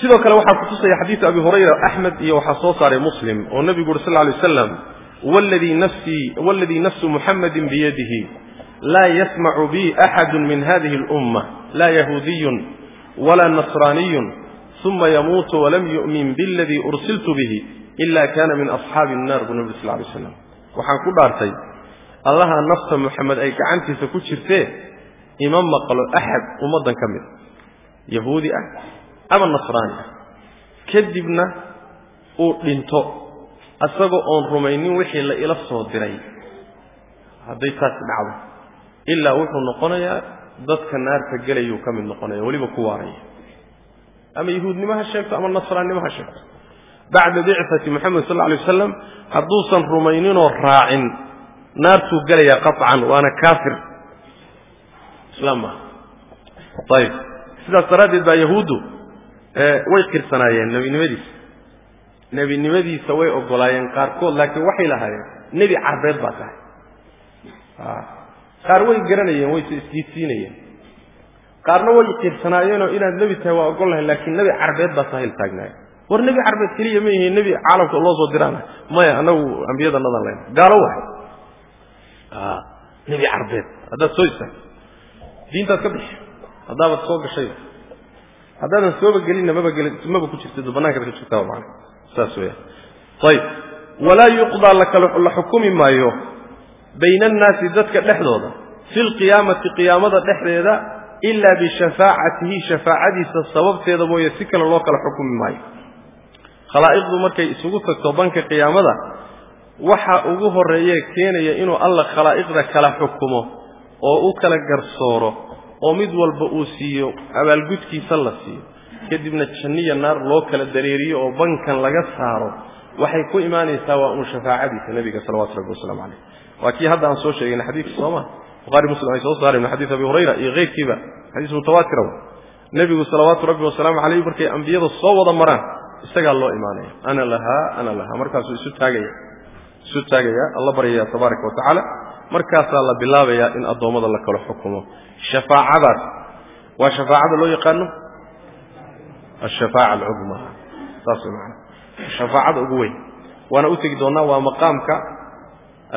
Sidoo kale waxaa kutusaya xadiidu abi hurayra axmed iyo waxaa soo saaray muslim oo nebigu uri sal alay waslam wladii nafsu muxamadin biyadihi laa yasmacu bi axadu min hadihi اlumma laa yahuudiyun walaa nasraaniyun uma yamuutu walam yu'min biladii ursiltu bihi ila kana min asxaabi الnar buu nebi sal lay slam waxaan ku dhaartay allaha nafta moxamed ay gacantiisa ku jirtee ima maqlo axad ummaddan ka mid yahuudi ah ama nasraani ah kadibna uu dhinto asagoo oon rumaynin wixii la ila soo diray hadday taasi dhacdo ilaa wuxuu noqonayaa dadka naarta gelayuu ka mid noqonaya weliba ku waaraya ama yahuudnimo ha sheegto ama nasraannimo ha sheegto. Bacda bicati moxamed sal alay wasalam hadduusan rumayninoo raacin naartuu gelayaa qaطcan waana kaafir. Islaam maaha ayib sidaas daraaddeed baa yahuuddu way qirsanaayeen nebinimadiisa. Nebinimadiisa way ogolaayeen qaarkood laakiin waxay lahaayeen nebi carbeed baa tahay. Qaar way garanayeen wayse isdiidsiinayeen qaarna way qirsanaayeenoo inaad nebi tahay waa ogol lahay laakiin nebi carbeed baa tahay la taagnaaya war nebi carbeed keliya ma yihiin nebi caalamka loo soo diraana maya anagu ambiyadanadan len gaalo waay. Nebi carbeed haddaad soo istaagto diintaad ka bixi. Haddaabaad soo gashay. Haddaadan sooba gelinna maba gelin maba ku jirtid banaankaad ka jirtaa man saas weya ayib walaa yuqdaa lakala xukumi maayo bayna annaasi dadka dhexdooda fi lqiyaamati qiyaamada dhexdeeda ilaa bishafaacatihi shafaacadiisa sababteeda mooye si kale loo kala xukumi maayo. Khalaa'iqdu markay isugu tagto banka qiyaamada waxa ugu horreeye keenaya inuu alla khalaa'iqda kala xukumo oo u kala garsooro oo mid walba uu siiyo abaalgudkiisa la siiyo. Kadibna janniya naar loo kala dareeriyo oo bankan laga saaro waxay ku imaanaysaa waa unu shafaacadiisa nebiga salawatu rabbi waslamu caleyh waa kii hadda aan soo sheegayna xadiidka sooma buhari muslim ay soo saareen min xadiis abi hurayra iyo keyrkiiba xadiis mutawaatira nebigu salawaatu rabbi wasalaamu caleyh markay ambiyada soo wada maraan isagaa loo imaanaya. Ana lahaa ana lahaa markaasuu isu taagaya isu taagaya. Alla baryaya tabaaraka wa tacaala. Markaasaa la bilaabayaa in addoommada la kala xukumo. Shafaacadaas. Waa shafaacada loo yaqaano? Ashafaaca alcudmaa saas way macana shafaacada ugu weyn. Waana u tegi doonnaa waa maqaamka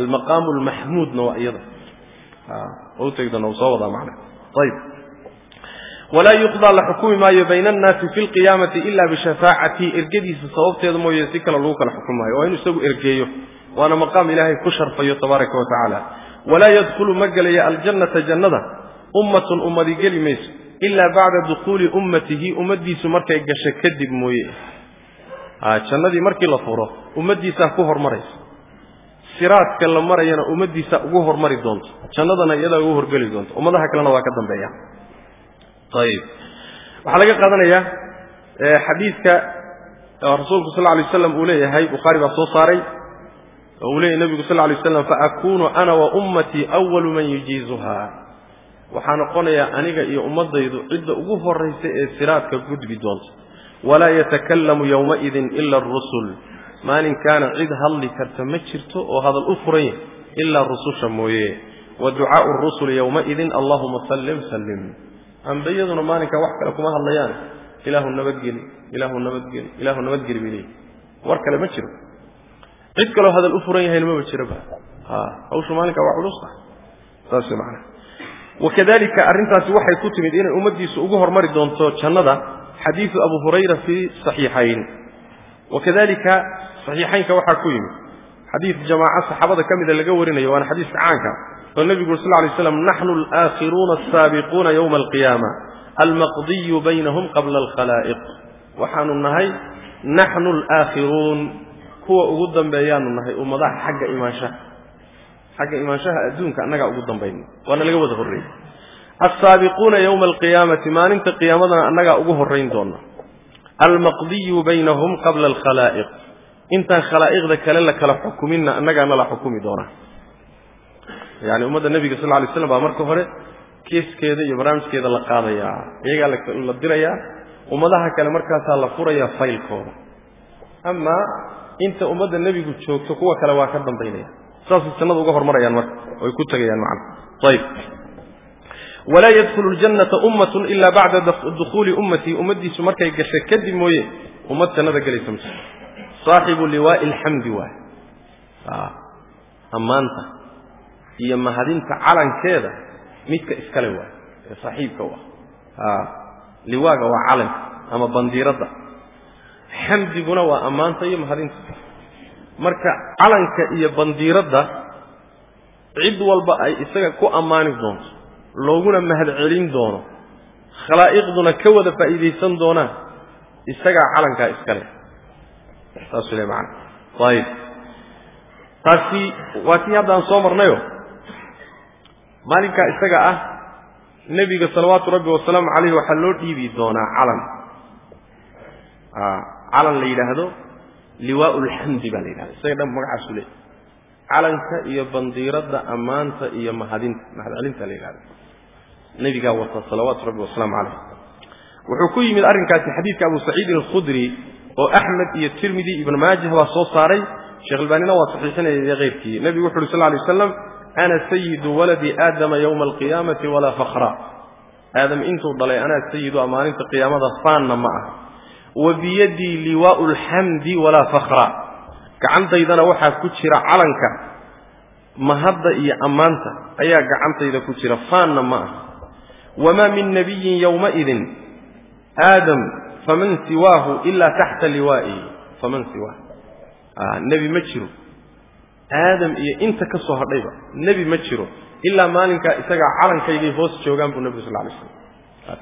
almaqaamu almaxmuudna waa iyada soo wadaa walaa yuqdaa la xukumi maayo bayna annaasi fi lqiyaamati ila bishafaacatihi ergadiisa sababteeda mooye si kale lagu kala xukumi maayo. Waa inuu isagu ergeeyo. Waana maqaam ilaahay ku sharfayo tabaaraka wa tacaala. Walaa yadkhulu ma gelaya aljannata jannada. Ummatun ummadi geli mayso. Ilaa bacda dukhuuli ummatihi. Ummaddiisu markay gasho kadib mooye. Jannadii markii la furo ummaddiisaa ku siraadka la marayana ummaddiisa ugu hormari doonto jannadana iyadaa ugu horgeli doonto. Ummadaha kalena waa ka dambeeya. Ayib waxaa laga qaadanayaa xadiidka rasuulku sal alay waslam uu leeyahay bukhaari baa soo saaray oo uu leeyahy nebigu sal lla alay waslam faakunu ana wa ummatii awalu man yujiizuha waxaa noqonayaa aniga iyo ummaddaydu cidda ugu horraysa ee siraadka gudbi doonta walaa yatakallamu yowmaidin ila arusul maalinkaana cid hadli karta ma jirto oo hadal u furan yahy ilaa rususha mooye. Wa ducaau rusuli yowmaidin allahuma sallim sallim. Ambiyaduna maalinkaa wax kale kuma hadlayaan. Ilaahu nabadgeli ilaahu nabadgeli ilaahu nabadgeli bay leeyihi war kale ma jiro. Cid kaloo hadal u furan yahayna maba jiraba hawshu maalinkaa waa culus ah. Saas macana wakadalika arrintaasi waxay ku timid inay ummaddiisu ugu hormari doonto jannada xadiidu abu hurayra fii saxiixayn. Wakadalika saxiixaynka waxaa ku yimid xadiid jamaaco saxaabada ka mida laga warinayo waana xadiiska caanka oo nebigu sal lay slam naxnu alaakhiruuna asaabiquuna yowma alqiyaama almaqdiyu baynahum qabla alkhalaa'iq. Waxaanu nahay naxnu alaakhiruun kuwa ugu dambeeyaanu nahay ummadaha xagga imaanshaha. Xagga imaanshaha adduunka annagaa ugu dambayna waana laga wada horreeyey. Alsaabiquuna yowma alqiyaamati maalinta qiyaamadana annagaa ugu horrayn doona. Almaqdiyu baynahum qabla alkhalaa'iq intaan khalaa'iqda kale la kala xukuminna annagaana la xukumi doonaa. Yani ummadda nebiga sal lay slam baa marka hore keeskeeda iyo barnaamijkeeda la qaadayaa iyagaa la dirayaa ummadaha kale markaasaa la furayaa faylkooda. Amaa inta ummadda nebigu joogto kuwa kale waa ka dambaynaya. Saasay jannada uga hormarayaan marka oy ku tegayaan macana ayib walaa yadkhulu ljannata ummatun ila bacda dukhuuli ummatii ummaddiisu markay gashay kadib mooye ummad jannada gelaysa ms saaxibu liwaa'i alxamdi waay ammaanta iyo mahadinta calankeeda midka iskale waay ee saaxiibka u ah liwaaga waa calanka ama bandiiradda. Xamdiguna waa ammaanta iyo mahadinta. Marka calanka iyo bandiiradda cid walba ay isaga ku ammaani doonto looguna mahadcelin doono khalaa'iqduna ka wada faa'iidaysan doonaan isagaa calankaa iskale saasuu le macana ayib taasi waa tii haddaan soo marnayo. Maalinkaa isaga ah nebiga salawaatu rabbi wasalaamu caleyh waxaa loo dhiibi doonaa calan. Calan la yidhaahdo liwaau lxamdi baa la yidhahda isaga dhan magacaasu le calanka iyo bandiiradda ammaanta iyo mahadinta mahadcelinta la yidhahda nebigaa wata salawaatu rabbi wasalaamu caleyh wuxuu ku yimid arrinkaasi xadiidka abu saciidin alkhudri oo axmed iyo tirmidi ibnu maajah baa soo saaray. Sheekh albaanina waa saxiixinaya keyrkii nebigu wuxu uhi sal lay waslam ana sayidu waladi aadama yowma alqiyaamati walaa fakra aadam intuu dhalay anaa sayidu a maalinta qiyaamada faanna ma ah wa biyadii liwaau alxamdi walaa fakra gacantaydana waxaa ku jira calanka mahadda iyo ammaanta ayaa gacantayda ku jira faanna ma ah wamaa min nabiyin yowmaidin aadam faman siwaahu ilaa taxta liwaa'i faman siwaah nebi ma jiro. Aadam iyo inta ka soo hadhayba nebi ma jiro. Ilaa maalinkaa isagaa calankaygay hoos joogaan buu nebigu sal lay slam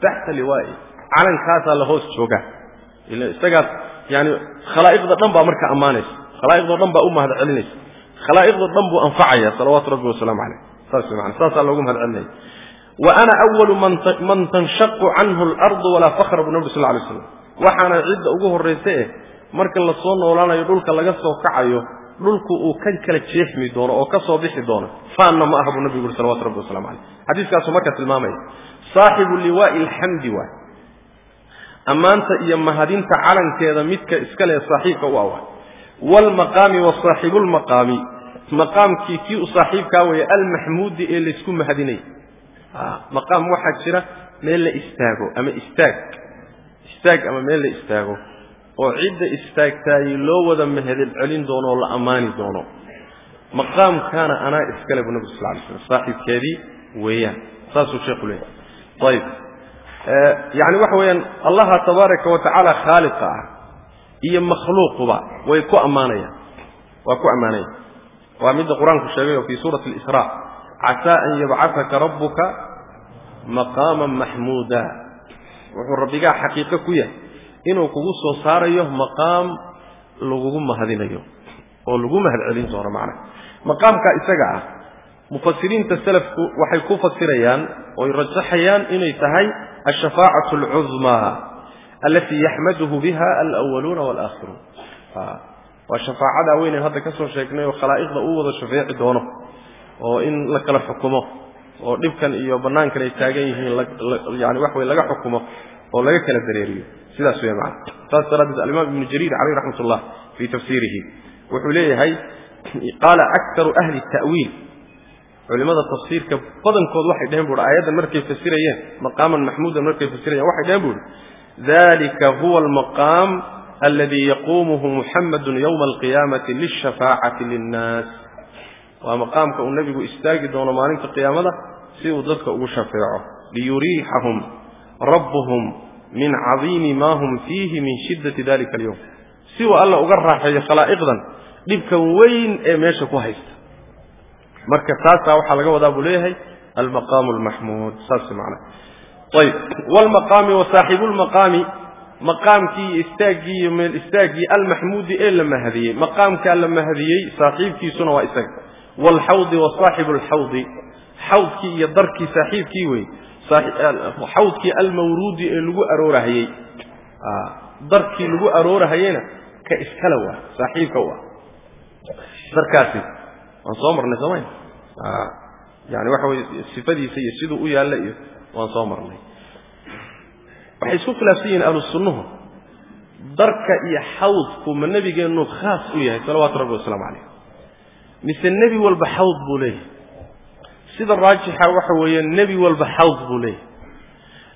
taxta liwaa'i calankaasaa la hoos joogaa. Ila isagaas yani khalaa'iqda dhan baa marka ammaanaysa. Khalaa'iqdo dhan baa u mahad celinaysa khalaa'iqdo dhan buu anfacaya salawaatu rabbi wasalaamu caleyh saas man saasaa loogu mahad celinaya wa ana awalu man tanshaqu canhu alardu walaa fakra buu nebigu sal lay slam waxaana cidda ugu horraysa eh marka la soo noolaanayo dhulka laga soo kacayo dhulku uu kan kala jeexmi doono oo ka soo bixi doono. Faanna ma aha buu nabigu uri salawatu rabbi waslamu caleyh xadiiskaasuu marka tilmaamaya saaxibu liwaa'i alxamdi waay ammaanta iyo mahadinta calankeeda midka iskale saaxiibka u awa. Waalmaqaami wa saaxibulmaqaami maqaamkii kii u saaxiibkaa weeye almaxmuudi ee laysku mahadinay maqaam waxaa jira meel la istaago ama istaag. Istaag ama meel la istaago oo cidda istaagtaayey loo wada mahadel celin doono oo la ammaani doono. Maqaamkaana anaa iskale buu nabig sal lay slam saaxiibkeedii weeyaan. Saasuu sheekhu leeyahy ayib yacni waxa weeyaan allaha tabaaraka wa tacaala khaaliqa ah iyo makhluuquba way ku ammaanayaan. Waa ku ammaanayaan. Waa midda qur'aanku sheegay oo fii suurati alisraa casaa an yabcataka rabbuka maqaaman maxmuuda wuxuu rabbigaa xaqiiqo ku yahay inuu kugu soo saarayo maqaam lagugu mahadinayo oo lagu mahad celin doono macnaha maqaamka isaga ah mufasiriinta salafku waxay ku fasirayaan oy rajaxayaan inay tahay alshafaacatu alcudmaa alatii yaxmaduhu biha alwaluuna walaakhiruun waa shafaacadaa weynen hadda ka sheegnay oo khalaa'iqda uu wada shafeeci doono oo in la kala xukumo oo dhibkan iyo bannaankan ay taagan yihiin yani wax wey laga xukumo oo laga kala dareeriyo. Sidaas wey macana saas daraaddeed alimaam ibnu jariir caleyh raxmat ullah fii tafsiirihi wuxuu leeyahay qaala aktaru ahli ta'wiil. Culimada tafsiirka badankood waxay dhaheen buuhi aayaddan markay fasirayeen maqaaman maxmuudan markay fasirayeen waxay dhaheen buuhi dalika huwa almaqaam aladi yaquumuhu muxamadun yowma alqiyaamati lishafaacati linnaas waa maqaamka uu nebigu istaagi doono maalinta qiyaamada si uu dadka ugu shafeeco. Liyuriixahum rabbuhum min cadiimi ma hum fiihi min shiddati dalika alyowm si uu alla uga raaxeeyo khalaa'iqdan dhibkan weyn ee meesha ku haysta. Marka taasaa waxaa laga wadaa buu leeyahay almaqaamu almaxmuud saas macnaha ayib. Wlmaqaami wa lmaqaami maqaamkii iyo istaaggii iyo meel istaaggii almaxmuudi ee la mahadiyey. Maqaamkaa la mahadiyey saaxiibkiisuna waa isaga waalxawdi wa saaxibu alxawdi xawdkii iyo darkii saaxiibkii wey. Xawdkii almawruudi ee lagu aroorahayey darkii lagu aroorahayeyna ka iskale waa saaxiibka u ah darkaasi waan soo marnay soomaya yani waxa weye sifadiisa iyo siduu u yaalla iyo waan soo marnay waxay isku khilaafsan yihiin ahlu sunnuhu darka iyo xawdku ma nebigeennu khaas u yahay salawaatu rabbi wasalaamu calayh mise nebi walba xawd buu leeyahay sida raajixa waxa weeye nebi walba xawd buu leeyahay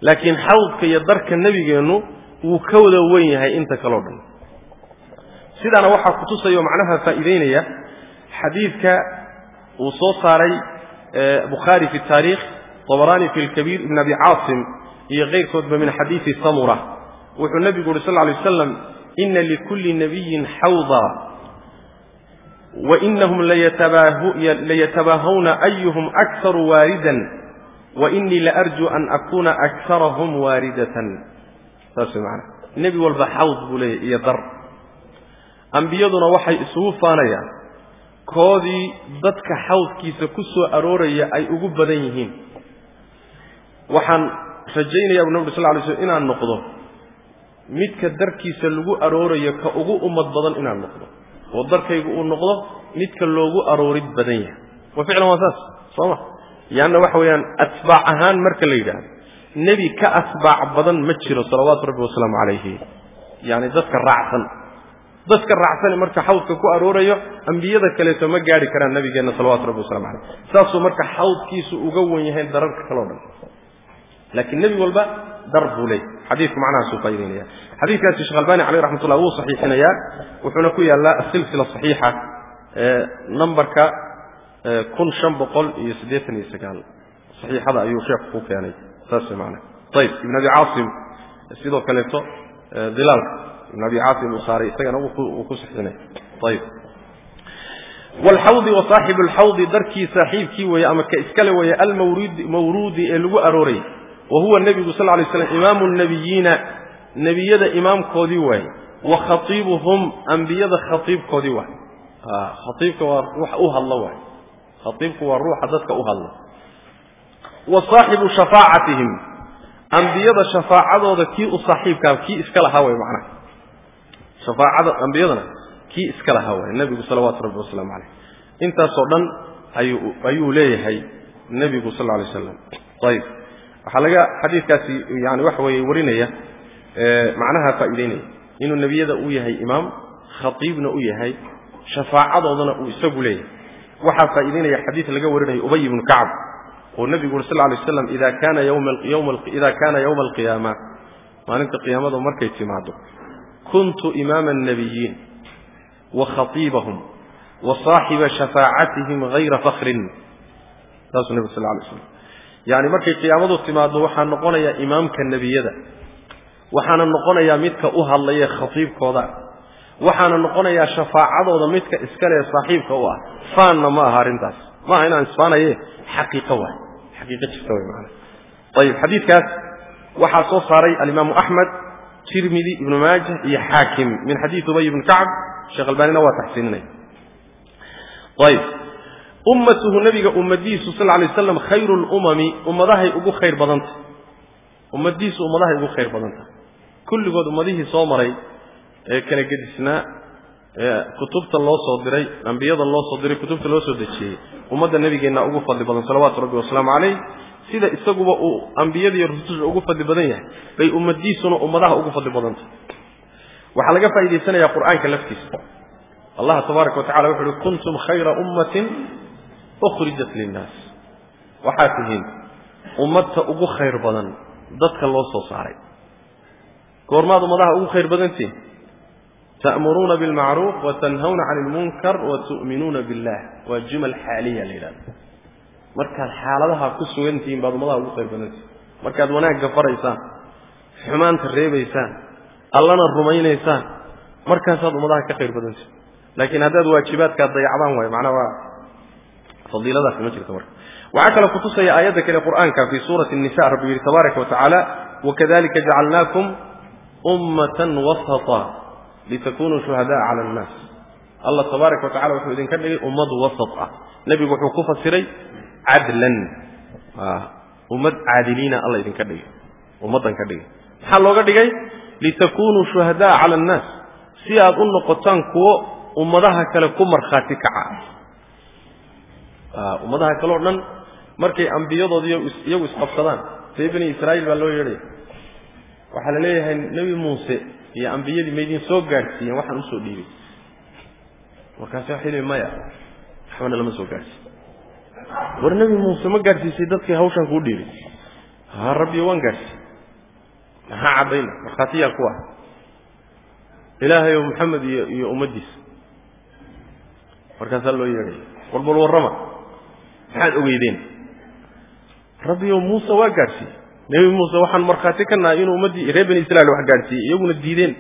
laakiin xawdka iyo darka nebigeennu wuu ka wada wen yahay inta kaleo dhan. Sidaana waxaa kutusaya oo macnaha faa'iideynaya xadiidka uu soo saaray bukhaari fi taarikh طabaraani fi lkabiir ibn abi caasim iyo kayrkoodba min xadiidi samura. Wuxuu nebigu uhi sal lay waslam ina likulli nabiyin xawda wainahum layatabaahawna ayuhum akharu waaridan wainii laarjuu an akuna akarahum waaridatan saas mana nebi walba xawd buu leeyahy iyo dar ambiyaduna waxay isugu faanayaan koodii dadka xawdkiisa ku soo arooraya ay ugu badan yihiin waxaan rajaynayaa bu nabg sal lay slm inaan noqdo midka darkiisa lagu aroorayo ka ugu ummad badan inaan noqdo oo darkaygu uu noqdo midka loogu aroorid badan yahay. Wa ficlan waa saas soo ma? Yaanna waxa weeyaan atbaac ahaan marka la yidhaahdo nebi ka atbaac badan ma jiro salawaatu rabbi wasalaamu calayhi. Yani dadka raacsan. Dadka raacsani marka xawdka ku aroorayo ambiyada kaleeto ma gaari karaan nabigeenna salawatu rabbi wasalamu caleyh saasuu marka xawdkiisu uga wen yahay dararka kaleo dhan. Laakiin nebi walba dar buu leey xadiidku macnahaasuu faa'idaynaya xadiidkaasi sheekh albani caleyh raxmat ullah wuu saxiixinayaa wuxuuna ku yaallaa asilsila saxiixa nambarka kun shan boqol iyo siddeetan iyo sagaal. Saxiixada ayuu sheekhu ku keenay saas way macnaha. Ayib ibn abi caasim sidoo kaleeto dilaalka ibn abi caasim uu saaray isagana wuu ku saxiixinaya ayib wlxawdi wa saaxibu lxawdi darkii saaxiibkii weeye ama ka iskale weeye almawruudi ee lagu arooray wa huwa nebigu sal lay slam imaamu nabiyiina nebiyada imaamkoodii waaye wa khaiibuhum ambiyada khaiibkoodii waay. Khaiibka waa ruuxa u hadla waay. Khaiibku waa ruuxa dadka u hadla wa saaxibu shafaacatihim ambiyada shafaacadooda kii u saaxiibkaa kii iska lahaa way macnaha. Shafaacada ambiyadana kii iska lahaa waay nebigu salawaatu rabbi wasalaamu caleyh intaasoo dhan ayuu ayuu leeyahay nebigu sal alay slam ayib waxaa laga xadiidkaasi yani waxa weeye warinaya macnaha faa'iideynaya inuu nebiyada u yahay imaam khatiibna u yahay shafaacadoodana uu isagu leeyahay. Waxaa faa'iideynaya xadiid laga warinayo ubay ibnu kacb oo nebigu uri sal lla alay waslam ida kana yowma alqiyaama maalinta qiyaamada markay timaado. Kuntu imaama annabiyiin wa khatiibahum wa saaxiba shafaacatihim hayra fakrin saasuu nebig sal alay slam yacni markay qiyaamadu timaado waxaa noqonayaa imaamka nebiyada waxaana noqonayaa midka u hadlaya khatiibkooda. Waxaana noqonayaa shafaacadooda midka iskale saaxiibka u ah. Faanna ma aha arrintaas. Ma aha inaan isfaanaye xaqiiqo waay. Xaqiiqo jirta way maana ayib xadiidkaas waxaa soo saaray alimaamu axmed tirmidi ibnu maajah iyo xaakim min xadiid ubay ibni kacb sheekh albaanina waa taxsiininaya ayib. Ummatuhu nabiga ummadiisu sal lay waslam khayru lumami ummadahay ugu khayr badanta ummadiisu ummadahay ugu khayr badanta kulligood ummadihii soo maray ee kala gedisnaa ee kutubta loo soo diray ambiyada loo soo diray kutubta loo soo dejiyey ummadda nabigeenna ugu fadli badan salawaatu rabbi wasalaamu calayh sida isaguba uu ambiyada iyo rususha ugu fadli badan yahay bay ummadiisuna ummadaha ugu fadli badantah waxaa laga faa'idaysanayaa qur'aanka laftiisa. Allah tabaaraka wa tacala uhi kuntum khayra ummatin ukhrijat linnaas. Waxaad tihiin ummadta ugu khayr badan dadka loo soo saaray goormaad ummadaha ugu khayr badantihin ta'muruuna bilmacruuf wa tanhawna cani ilmunkar wa tu'minuuna billah. Waa jumal xaaliya la yidhahdo markaad xaaladaha ku sugantihiin baad ummadaha ugu khayr badantihin markaad wanaagga faraysaan xumaanta reebaysaan allana rumaynaysaan markaasaad ummadaha ka khayr badantihin laakiin haddaad waajibaadkaad dayacdaan waayo macnaa waa fadiiladaasi ma jirto marka. Waxaa kaloo kutusaya aayadda kale qur'aanka fii suurati nisa rabbi yihi tabaaraka wa tacaala jacalnaakum ummatan wasata litakunuu shuhada'a cala annaas. Allah tabaaraka wa tacala wuxuu idinka dhigay ummad wasat ah nebigu wuxuu ku fasiray cadlan. Ummad caadiliina alla idinka dhigay. Ummaddan ka dhigay. Maxaa looga dhigay? Litakunuu shuhada'a cala annaas. Si aad u noqotaan kuwo ummadaha kale ku markhaati kaca ummadaha kale o dhan markay ambiyadoodi iyagu isqabsadaan. See bani israa'iil baa loo yeedhaya waxaa la leeyahay nebi muuse iyo ambiyadii maydin soo gaadhsiiyeen waxaan u soo dhiibay. Markaasi waxay leeyiin maya waxbana lama soo gaadhsiin war nebi muuse ma gaadhsiisay dadkii hawshaan kuu dhiibay. Ha rabbiyo waan gaadhsiiyey maxaa caddayna markhaatiyaa ku ah. Ilaahay oo maxamed iyo iyo ummaddiisa markaasaa loo yeedhaya warbal warrama maxaad ogeydeen? Rabbiyo muuse waa gaadhsiiyey nebi muuse waxaan markhaati ka nahay inuu ummaddii reer bani israiil wax gaadhsiiyey iyaguna diideen.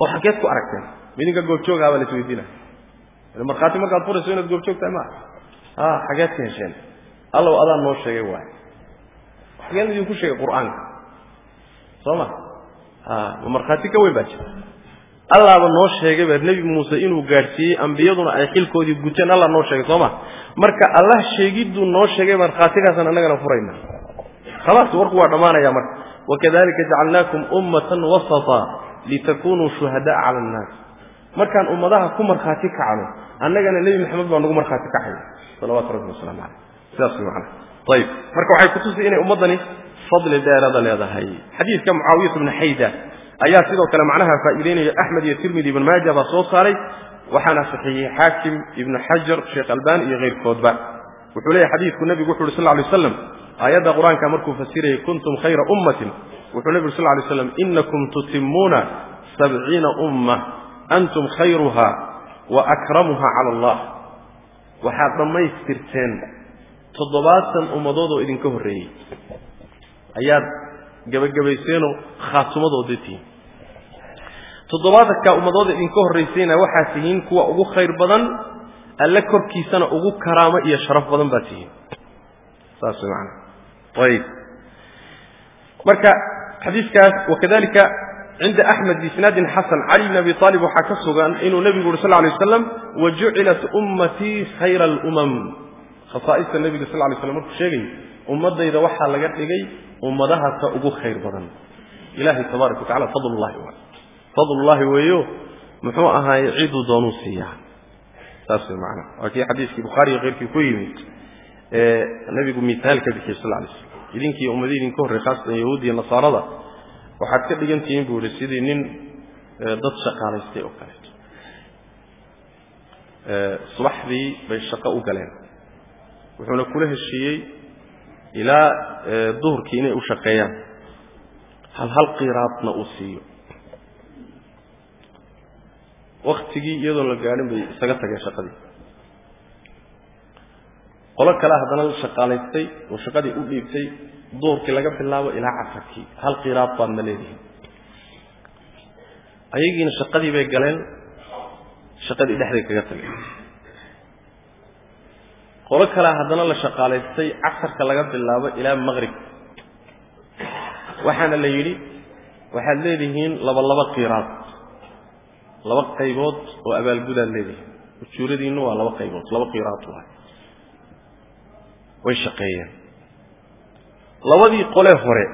Oo xaggeed ku aragteen. Midinka goobjoogaha baa la isweydiinaya markhaati markaad furayso inaad goobjoog tahay maa a xageed ka hesheen. Allow adaa noo sheegay waay. Xageen idinku sheegay qur'aanka. Soo ma? A ma markhaati ka weyn baa jira. Allaaba noo sheegay ba nebi muuse inuu gaadhsiiyey ambiyaduna ay xilkoodii guteen allah noo sheegay. Soo ma? Marka allah sheegidduu noo sheegay markhaatigaasaan annagana furayna khalaas warku waa dhammaanaya marka wakadalika jacalnaakum ummatan wasata litakunuu shuhada'a cala annaas markaan ummadaha ku markhaati kacno annagana nebi maxamed baa nagu markhaati kacay salawaatu rabbi wasalaamu caleyh sidaas way macana ayib marka waxay kutusi inay ummaddani fadli dheerada leedahay xadiidka mucaawiyat bni xayda ayaa sidoo kale macnaha faa'iideynaya axmed iyo tirmidi ibn maaja baa soo saaray waxaana saxiixiyey xaakim ibnu xajar sheekh albani iyo keyrkoodba wuxuu leeyahy xadiidku nebigu wuxu uhi sal lay waslam aayadda qur'aanka markuu fasirayay kuntum khayra ummatin. Wuxuu nebigu sal lay slam inakum tutimuuna sabciina umma antum khayruha wa akramuha cala allah waxaad dhammaystirteen toddobaatan ummadood oo idinka horreeyey. Ayaad gebagabayseenoo khaatumadooda tihiin toddobaatanka ummadooda idinka horraysayna waxaad tihiin kuwa ugu khayr badan alle korkiisana ugu karaamo iyo sharaf badan baad tihiin. Saas way macana ayib. Marka xadiiskaas wakadalika cinda axmed biisnaadin xasan. Cali bn abi aalib waxaa ka sugan inuu nebigu uri sal lay waslam wajucilat ummatii khayra alumam. Khasaa'ista nebiga sal lay slam markuu sheegay ummaddayda waxaa laga dhigay ummadaha ta ugu khayr badan. Ilahay tabaaraka watacala fadlullahi wa fadlullahi weeyo muxuu ahaaye ciduu doonuu siiyaa saas way macana waa kii xadiiskii bukhaari iyo keyrkii ku yimid ee nebigu miaal ka bixiyey sal lay slam idinkii ummadii idinka horrey khaasatan yahuud iyo nasaarada waxaad ka dhigan tihiin buu ihi sidii nin dad shaqaalaystay oo kaleeto subaxdii bay shaqo u galeen. Wuxuuna kula heshiiyey ilaa duhurkii inay u shaqeeyaan. Hal hal qiraadna uu siiyo waktigii iyadoon la gaadhin bay isaga tageen shaqadii. Qolo kale haddana la shaqaalaystay oo shaqadii u dhiibtay duhurkii laga bilaabo ilaa casarkii hal qiraad baadna leedihin. Ayagiina shaqadii bay galeen shaqadii dhexday kaga tageen. Qolo kalea haddana la shaqaalaystay casarka laga bilaabo ilaa maqrib waxaana la yidhi waxaad leedihiin laba laba qiraad laba qaybood oo abaalgudaad leedihiin ujuuradiinnu waa laba qaybood laba qiraad waay way shaqeeyeen labadii qolee hore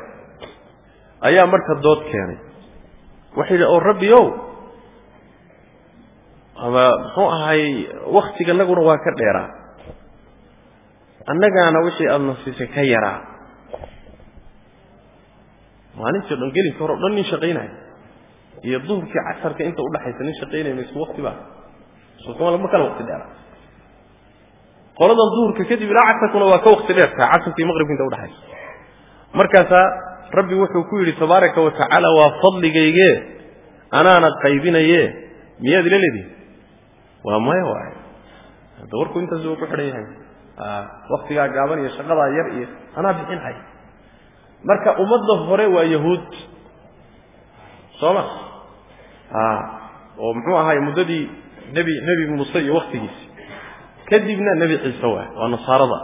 ayaa marka dood keenay. Waxay yidhi oo rabbi ow. Ama muxuu ahay waktiganaguna waa ka dheeraa. Annagaana wixii aada nasiisay ka yaraa. Maalintii o dhan gelinka hore o dhan nin shaqaynaya iyo duhurkii casarka inta udhaxaysa nin shaqaynaya ma isku wakti ba ma kala wakti dheera qoladan duhurka kadib ilaa casarkuna waa ka wakti dheer tahay casarkii maqribka inta udhaxaysa markaasaa rabbi wuxuu ku yidhi tabaaraka wa waa fadligayge anaana qaybinaye miyaad ila leedihin waa maya waay hadda intaas uu ku xidhan yahay waktigaa gaaban iyo shaqadaa yar iyo anaa bixinhay marka ummadda hore waa yahuud. Soo ma oo muxuu ahaay muddadii nebi nebi muuse iyo waktigiisi kadibna nebi ciise waay waa nasaarada.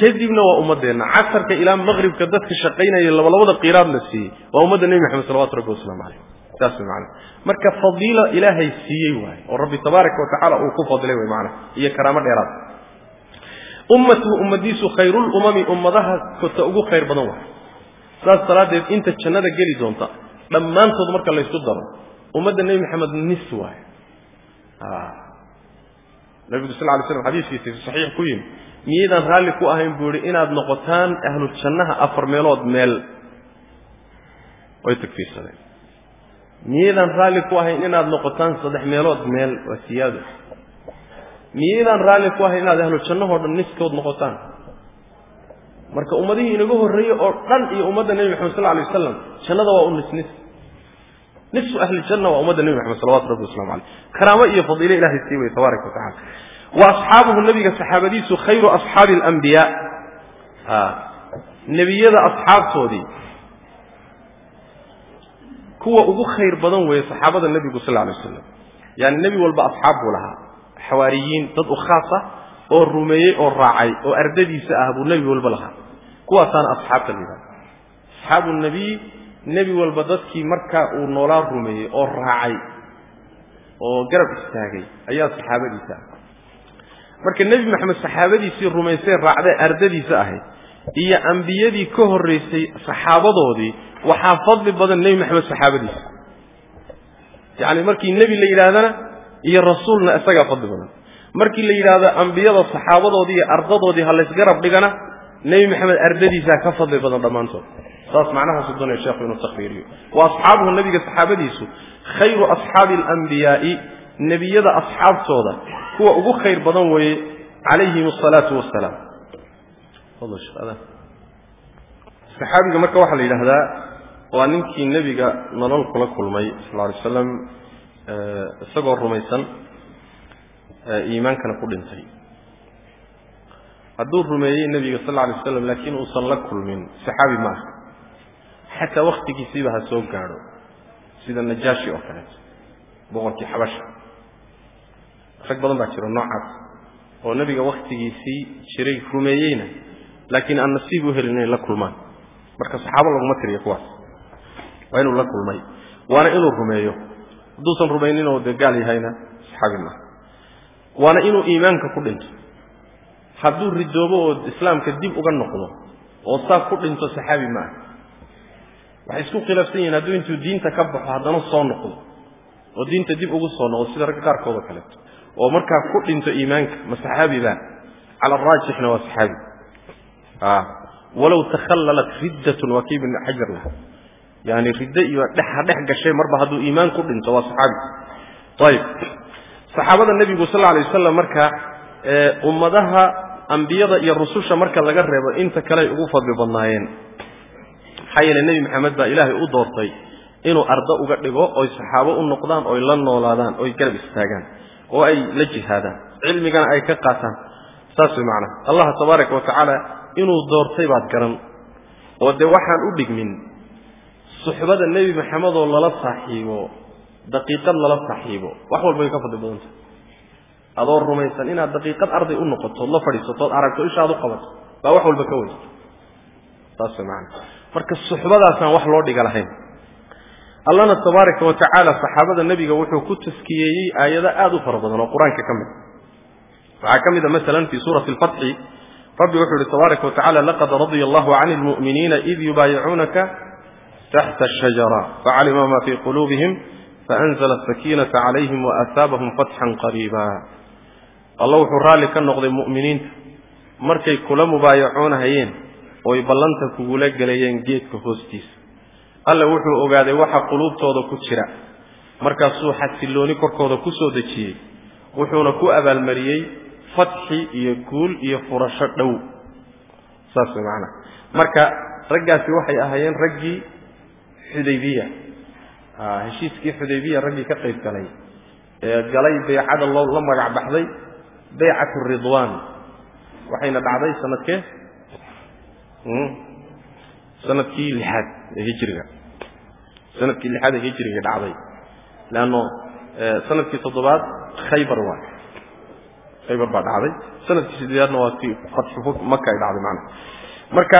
Kadibna waa ummaddeenna. Casarka ilaa maqribka dadka shaqaynaya labalabada qiraad la siiyey waa ummadda nebi maxamed salawatu rabbi wasalaamu calayh saas way macana marka fadiilo ilaahay siiyey waaye oo rabbi tabaaraka wa tacala uu ku fadilay way macana iyo karaamo dheeraad. Ummatuhu ummadiisu khayrulumami ummadaha kota ugu khayr badan waay saas daraaddeed inta jannada geli doonta dhammaantood marka laysku daro ummadda nebi maxamed nis waay. Nabigu sal lay slam xadiiskiisi fi saxiix ku yimi miyaydaan raalli ku ahayn buu yihi inaad noqotaan ahlu jannaha afar meelood meel. Way tagfiirsadeen. Miyaydaan raalli ku ahayn inaad noqotaan saddex meelood meel? Waa siyaado. Miyaydaan raalli ku ahayn inaad ahlu jannahoo dhan niskood noqotaan marka ummadihii inaga horreeyey oo dhan iyo ummadda nebi maxamed sal lay wasalam jannada waa u nis nis nisu ahli janna waa ummadda nebi maxamed salawatu rabbi waslamu caleyh karaamo iyo fadiilo ilahay sii weye tabaaraka wa tacala wa asxaabuhu nebiga saxaabadiisu khayru asxaabi alambiyaa nebiyada asxaabtoodii kuwa ugu khayr badan weeye saxaabada nebigu sal lay waslam yaani nebi walba asxaab buu lahaa. Xawaariyiin dad u khaas ah oo rumeeyey oo raacay oo ardadiisa ah buu nebi walba lahaa. Kuwaasaana asxaabta la yidhahda asxaabu nabiy nebi walba dadkii markaa uu noolaa rumeeyey oo raacay oo garab istaagay ayaa saxaabadiisa ah. Marka nebi maxamed saxaabadiisii rumaysay raacday ardadiisa ahayd iyo ambiyadii ka horraysay saxaabadoodii waxaa fadli badan nebi maxamed saxaabadiisa. Yacni markii nebi la yidhaahdana iyo rasuulna isagaa fadli badan markii la yidhaahdo ambiyada saxaabadoodii iyo ardadoodii ha laysgarab dhigana nebi maxamed ardadiisaa ka fadli badan dhammaantood. Saas macnahaasu doonaya sheekhu inuu takriiriyo wa asxaabuhu nebiga saxaabadiisu khayru asxaabi alambiyaai nebiyada asxaabtooda kuwa ugu khayr badan weeye calayhim asalaatu wasalaam saxaabiga marka waxaa la yidhaahdaa waa ninkii nebiga nolol kula kulmay sal alay slam isagoo rumaysan iimaankana ku dhintay. Hadduu rumeeyey nebiga sal alay waslam laakiin uusan la kulmin saxaabi ma aha. Xataa wakhtigiisiiba ha soo gaadho sida najaashi oo kaleeto boqorkii xabasha. Rag badan baa jiro noocaas oo nebiga wakhtigiisii jiray rumeeyeyna laakiin aan nasiib u helin inay la kulmaan. Marka saxaabo laguma tiriyo kuwaas. Waa inuu la kulmay waana inuu rumeeyo. Hadduusan rumaynin oo dee yahayna saxaabi maaha waana inuu iimaanka ku dhinto. Hadduu ridoobo oo islaamka dib uga noqdo oo saa ku dhinto saxaabi maaha waxay isku khilaafsan yihiin hadduu intuu diinta ka baxo haddana soo noqdo oo diinta dib ugu soo noqdo sida ragga qaarkoodoo kaleeto oo markaa ku dhinto iimaanka ma saxaabi baa cala araajixna waa saxaabi. Walow takhallalat riddatun waa kii ibn xajar laha yani riddo iyo dhexa dhex gashay marba hadduu iimaan ku dhinto waa saxaabi. Ayib saxaabada nebigu sal alay wasalam marka ummadaha ambiyada iyo rususha marka laga reebo inta kale ay ugu fadli badnaayeen. Maxaa yeele nebi maxamed baa ilaahay u doortay inuu ardo uga dhigo oy saxaabo u noqdaan oy la noolaadaan oy garab istaagaan oo ay la jihaadaan cilmigana ay ka qaataan. Saas way macnaha allah tabaaraka wa tacaala inuu doortay baad garan. Oo dee waxaan u dhigmin suxbada nebi maxamed oo lala saaxiibo daqiiqad lala saaxiibo. Wax walba way ka fadli badanta. Adoo rumaysan inaad daqiiqad arday u noqoto la fadhiisato aragto ishaad u qabato baa wax walba ka weyn saas way macnaha. Marka suxbadaasaan wax loo dhiga lahayn. Allana tabaaraka wa tacaala saxaabada nebiga wuxuu ku taskiyeeyey aayado aada u fara badan oo qur'aanka ka mid. Waxaa ka mid a masalan fii suurati alfatxi rabbi wuxuu yihi tabaaraka wa tacala laqad radia allahu cani lmu'miniina id yubaayicuunaka taxta ashajara facalima ma fii quluubihim faanzla asakiinata calayhim waasaabahum fatxan qariiba alla wuxuu raalli ka noqday mu'miniinta markay kula mubaayacoonahayeen oy ballanta kugula gelayeen geedka hoostiisa alle wuxuu ogaaday waxa quluubtooda ku jira markaasuu xasillooni korkooda ku soo dejiyey wuxuuna ku abaalmariyey fatxi iyo guul iyo furasho dhow saas way macanaha marka raggaasi waxay ahaayeen raggii xudaybiya heshiiskii xudaybiya raggii ka qayb galay ee galay baycada loo la magac baxday baycatu ridwaan. Waxayna dhacday sanadkee? Sanadkii lixaad ee hijriga. Sanadkii lixaad ee hijriga dhacday. Leanno sannadkii toddobaad khaybar waay khaybar baa dhacday. Sanadkii sideedaadna waa tii fatxu maka ay dhacday macnaha marka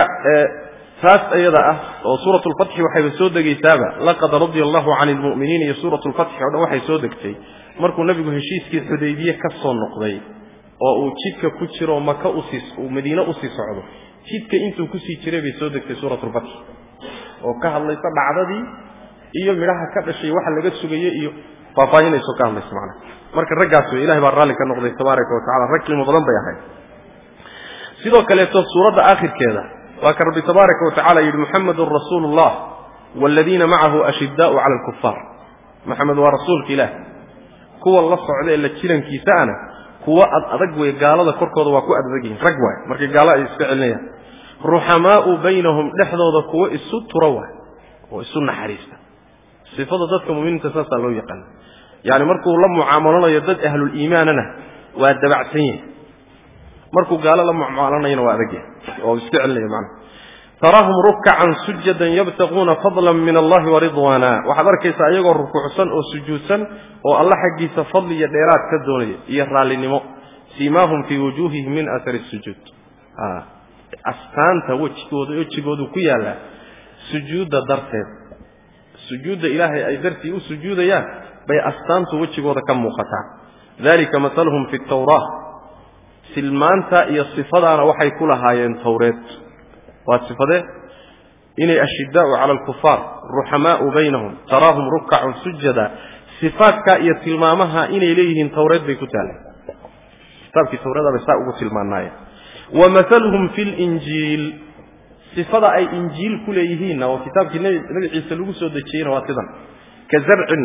taas iyada ah oo suurat lfatxi waxayba soo degaysaaba laqad radia allahu cani lmu'miniina iyo suurat lfatxi o dhan waxay soo degtay. Markuu nebigu heshiiskii xudaybiye ka soo noqday oo uu jidka ku jiro maka u sii uu madiine u sii socdo jidka intuu ku sii jiray bay soo degtay suurat lfatxi oo ka hadlaysa dhacdadii iyo midhaha ka dhashay waxa laga sugayey iyo faahfaahinayso ka hadlaysa macnaha marka raggaas wey ilahay baa raalli ka noqday tabaaraka wa tacala rag bay ahayd. Sidoo kaleeto suuradda aakhirkeeda waa ka rabbi tabaaraka wa tacala yidhi muxamedun rasuulu llah waaladiina macahu ashidaau cala alkufaar maxamed waa rasuulka ilaah. Kuwa la socda ee la jirankiisa ana kuwa ad adag wey gaalada korkooda waa ku adadag rag waay markii gaalo ay iska celinayaan. Ruxamaau baynahum dhexdooda kuwo isu tura waay oo isu naxariista. Sifada dadka muminiinta saasaa loo yaqaana yani markuu la mucaamalanayo dad ahluliimaanana waa dabacsan yahay markuu gaalo la mucaalanayana waa adag oo iska celinaya macnaha. Taraahum rukcacan sujadan yabtaquuna fadla min allahi waridwaana waxaad arkaysaa iyagoo rukuucsan oo sujuudsan oo alla xaggiisa fadli iyo dheeraad ka doonaya iyo raallinimo. Siimaahum fii wujuuhihim min athari sujuud. Astaanta wejigooda wejigoodu ku yaallaa sujuudda darteed. Sujuudda ilaahay ay dartii u sujuudayaan bay astaantu wejigooda ka muuqataa. Dalika masaluhum fi tawraa silmaanta iyo sifadaana waxay ku lahaayeen towreed waa sifadee inay ashidaau cala alkufaar ruxamaau baynahum taraahum rukacun sujada sifaadka iyo tilmaamaha inay leeyihiin towreed bay ku taaleen kitaabkii towreeda saa ugu tilmaanaayeen wa mahaluhum fi linjiil sifada ay injiil ku leeyihiinna oo kitaabkii nebi ciise lagu soo dejiyeyna waa sidan. Ka zarcin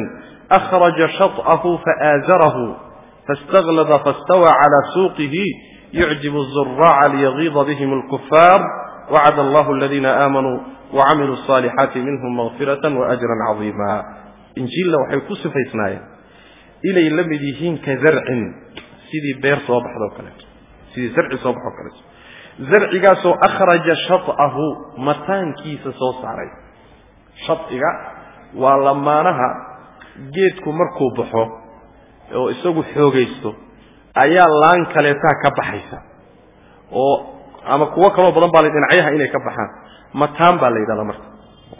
akhraja shaط'ahu faaazarahu faاstaglada faاstawa cala suuqihi yucjibu الzuraaca liyagiida bihim اlkufaar wacd allah aladiina aamanuu wacamiluu الصaalixaati minhum makfirata waajran cadiima injiilna waxay ku sifaysnaayeen inay la mid yihiin ka zarcin sidii beer soo baxdoo kaleeto sidii zarci soo baxoo kaleeto zarcigaasoo akhraja shaط'ahu mataankiisa soo saaray shaiga waa lamaanaha geedku markuu baxo oo isagu xoogaysto ayaa laan kaleetaa ka baxaysa. Oo ama kuwo kaloo badan baa la dhinacyaha inay ka baxaan. Mataan baa la yidhahdaa marka.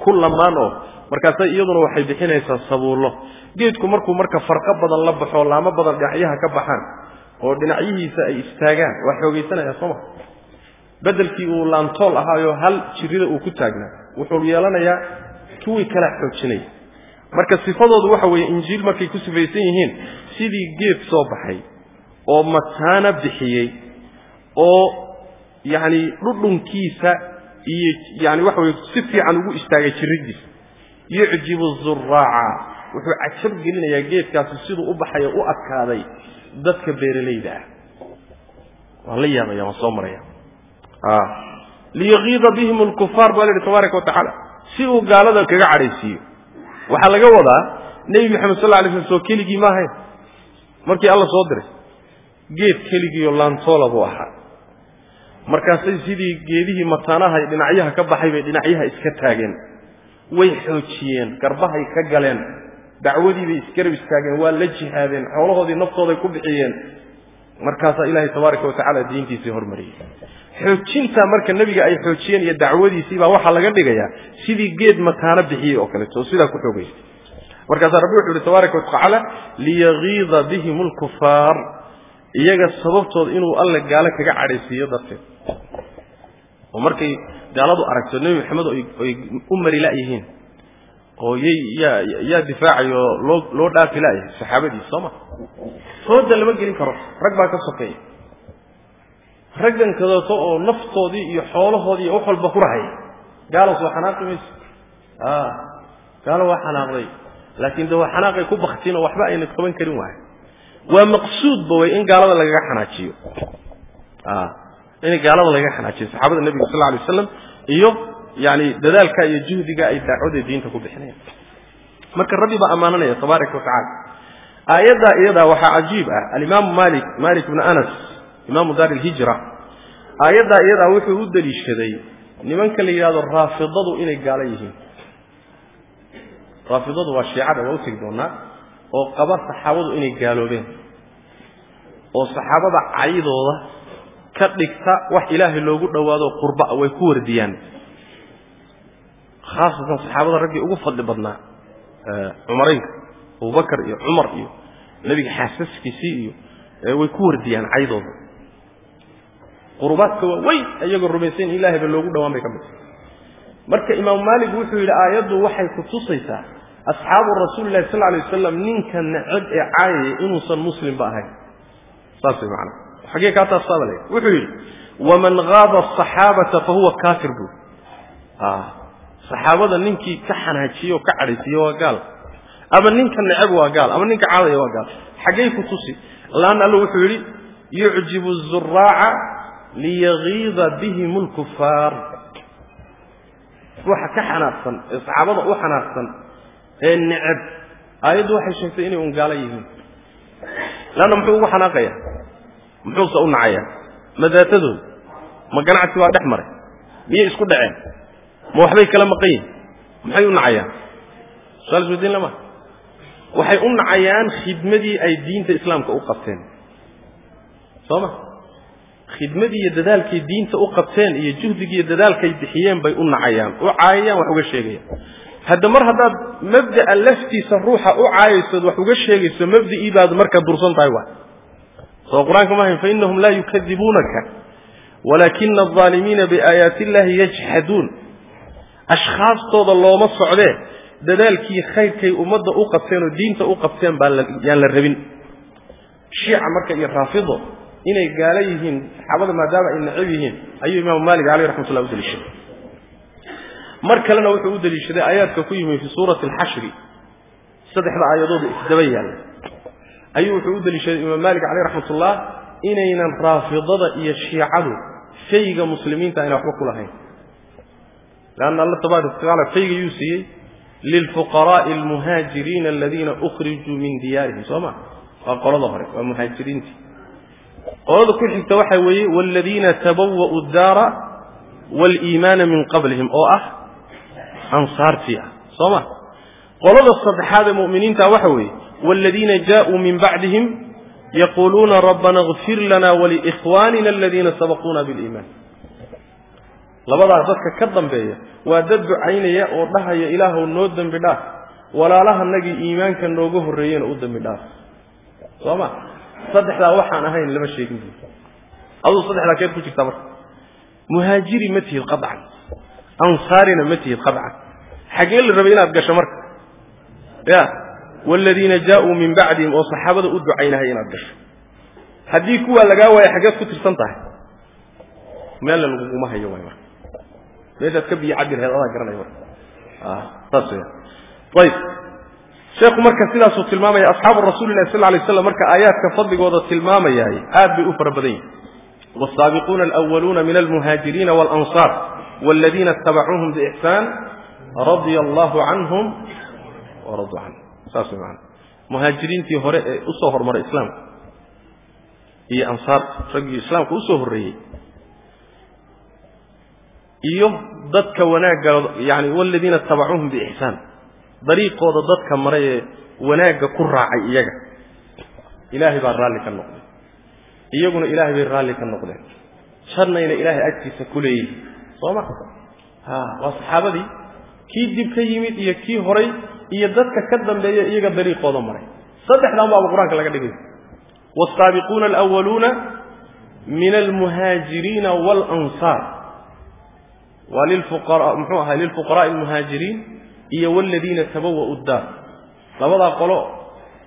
Ku lamaan oo markaasa iyaduna waxay bixinaysaa sabuullo. Geedku markuu marka farqo badan la baxo laamo badan dhinacyaha ka baxaan oo dhinacyihiisa ay istaagaan waa xoogaysanaya sooma bedelkii uu laantool ahaayo hal jirida uu ku taagnaa wuxuu yeelanayaa kuwii kala xoojinaya marka sifadoodu waxa weeye injiil markay ku sifaysan yihiin sidii geed soo baxay oo mataana bixiyey oo yacni dhudhunkiisa iyo yani waxa weye si fiican ugu istaagay jirridiisa yucjibu zuraaca wuxuu cajab gelinayaa geedkaasi siduu u baxayo u adkaaday dadka beeralayda ah. Waan la yaabaya waan soo maraya. Liyagiida bihim alkufaar baa la yidhi tabaaraka watacaala si uu gaalada kaga cadhaysiiyo waxaa laga wadaa nebi maxamed sal alay slam soo keligii ma ahayn markii alla soo diray geed keligiioo laantoola buu ahaa. Markaasay sidii geedihii mataanaha dhinacyaha ka baxay bay dhinacyaha iska taageen. Way xoojiyeen garbahay ka galeen. Dacwadiibay isgarab istaageen waa la jihaadeen xoolahoodii naftooday ku bixiyeen markaasaa ilaahay tabaaraka watacaala diintiisii hormariyey. Xoojinta marka nebiga ay xoojiyeen iyo dacwadiisii baa waxaa laga dhigayaa sidii geed mataano bixiyey oo kaleeto oo sidaa ku xoogaystay markaasaa rabbi wuxuu yihi tabaaraka watacaala liyagiida bihim alkufaar. Iyaga sababtooda inuu alle gaalo kaga cadhaysiiyo darteed. Oo markay gaaladu aragto nebi maxamed ay u mari la'yihiin oo yay yaa yaa difaacayo loo loo dhaafi la'yahay saxaabadiis soo ma fooda lama gelin karo. Rag baa ka sokeeya raggan kadeeto oo naftoodii iyo xoolahoodii wax walba ku rahaya gaalo soo xanaaqi mayso. A gaalo waa xanaaqday. Laakiin de waa xanaaqay ku baktiin oo waxba ayna qaban karin waayo. Waa maqsuudba way in gaalada lagaga xanaajiyo. In gaalada lagaga xanaajiyo. Saxaabada nebiga sal alay waslam iyo yani dadaalka iyo juhdiga ay daacwada diinta ku bixinayaan. Marka rabbi baa ammaananaya tabaaraka watacala aayaddaa iyadaa waxaa cajiib ah. Alimaamu malik malik bnu anas imaamu daar ilhijra aayaddaa iyadaa wuxuu u deliishaday nimanka la yidhahdo raafidadu inay gaalo yihiin. Raafidadu waa shiicada waa u tegi doonaa oo qaba saxaabadu inay gaaloobeen. Oo saxaabada caydooda ka dhigta wax ilaahay loogu dhowaado qurba way ku wardiyaan. Khaasatan saxaabada raggii ugu fadli badnaa cumaraynka abubakar iyo cumar iyo nebiga xaasaskiisii iyo way ku wardiyaan caydooda. Qurubaadka waa weyn iyagoo rumaysayn ilaahayba loogu dhowaan bay ka mid marka imaamu maalik wuxuu yidhi aayaddu waxay ku tusaysaa asxaabu rasuulilahi sal alay wasalam ninka necab ee caayaya inuusan muslimba ahayn. Saas way xaggee kaa taasaabalaya wuxuu yidhi waman gaaba asaxaabata fa huwa kaafir buu. Saxaabada ninkii ka xanaajiye oo ka cadhaysiiye waa gaal ama ninka necab waa gaal ama ninka caadaya waa gaal. Xaggey ku tusi. Laanna alla wuxuu yidhi yucjibu zuraaca liyagiida bihim lkufaar ruuxa ka xanaaqsan ee saxaabada u xanaaqsan ee necab. Aayaddu waxay sheegtay inay un gaalo yihiin. Leanna muxuu ugu xanaaqaya? Muxuuse u nacaya? Ma daatadooda ma ganacsi waa dhex maray miyay isku dhaceen? Ma waxbay kala maqan yihiin maxay u nacayaan? Su'aal isweydiin lama waxay u nacayaan khidmadii ay diinta islaamka u qabteen. Soo ma khidmadii iyo dadaalkay diinta u qabteen iyo juhdigii iyo dadaalkay bixiyeen bay u nacayaan u caayayaan wax uga sheegayaan. Hadda mar haddaad mabda'a laftiisa ruuxa u caayaysood wax uga sheegayso mabda'ii baad marka dursan tahay wa soo qur'aanka maahayn fa innahum laa yukadibuunaka walaakina aldaalimiina biaayaati illahi yajxaduun ashkhaastooda looma socdee dadaalkii khayrkay ummadda u qabteen oo diinta u qabteen baa yaan la rabin. Shiica marka iyo raafido inay gaalo yihiin saxaabada maadaama ay necab yihiin ayuu imaamu maalik caleyh raxmatullah u daliishaday. Mar kalena wuxuu u daliishaday aayaadka ku yimi fii suurati alxashri saddexda aayadooda isdaba yaalla. Ayuu wuxuu u daliishaday imaam maalik caleyh raxmatullah inaynan raafidada iyo shiicadu fayga muslimiinta ayna waxba ku lahayn. Leanna alla tabaaraka watacaala fayga yuu siiyey lilfuqaraa'i almuhaajiriina aladiina ukhrijuu min diyaarihim soo ma waa qolada hore waa muhaajiriintii qolada ku xigta waxa weeye waaladiina tabawa'u daara waaliimaana min qablihim oo ah ansaartii ah soo ma qolada saddexaad ee mu'miniinta waxa weeye waaladiina jaa'uu min bacdihim yaquuluuna rabbana اغfir lana waliikhwanina aladiina sabaquuna biliimaan labadaa dadka ka dambeeya waa dad ducaynaya oo dhahaya ilaahuw noo dembi dhaaf. Walaalahanagii iimaanka nooga horreeyena u dembi dhaaf. Soo ma? Saddexdaa waxaan ahayn lama sheegin jirta aduu saddexdaa keed ku jirtaa marka. Muhaajiri ma tihid qacan ansaarina ma tihid qacan xaggee la rabay inaad gasho marka? Ya. Waaladiina jaa-uu min bacdihim oo saxaabada u ducaynahay inaad gasho. Haddii kuwaa lagaa waaya xaggeed ku tirsan tahay meella laguguma hayo marka meeshaad ka biyo cabir heed adaa garanaya marka. Saas weya ayb sheekhu marka sidaasuu tilmaamaya asxaabu rasuulilahi sal lay slam marka aayaadka fadligooda tilmaamayaay aad bay u fara badan yihiin wsaabiquuna alwaluuna min almuhaajiriina walansaar waladiina itabacuuhum biixsaan radia allahu canhum waraduu canhum saas way maana muhaajiriintii hore ee u soo hormaray islaamka iyo ansaarta raggii islaamka u soo horreeyey iyo dadka wanaagga yani waladiina itabacuuhum biixsaan dariiqooda dadka maray ee wanaagga ku raacay iyaga. Ilaahay baa raalli ka noqday. Iyaguna ilaahay bay raalli ka noqdeen. Jannayna ilaahay agtiisa ku leeyihiin soo ma ha waa saxaabadii kii dib ka yimid iyo kii horay iyo dadka ka dambeeya iyaga dariiqooda maray. Saddexdan baaba qur'aanka laga dhigay. Waalsaabiquuna alwaluuna min almuhaajiriina waalansaar waa muxuu ahay lilfuqaraai almuhaajiriin iyo waladiina tabawa'u daar labadaa qolo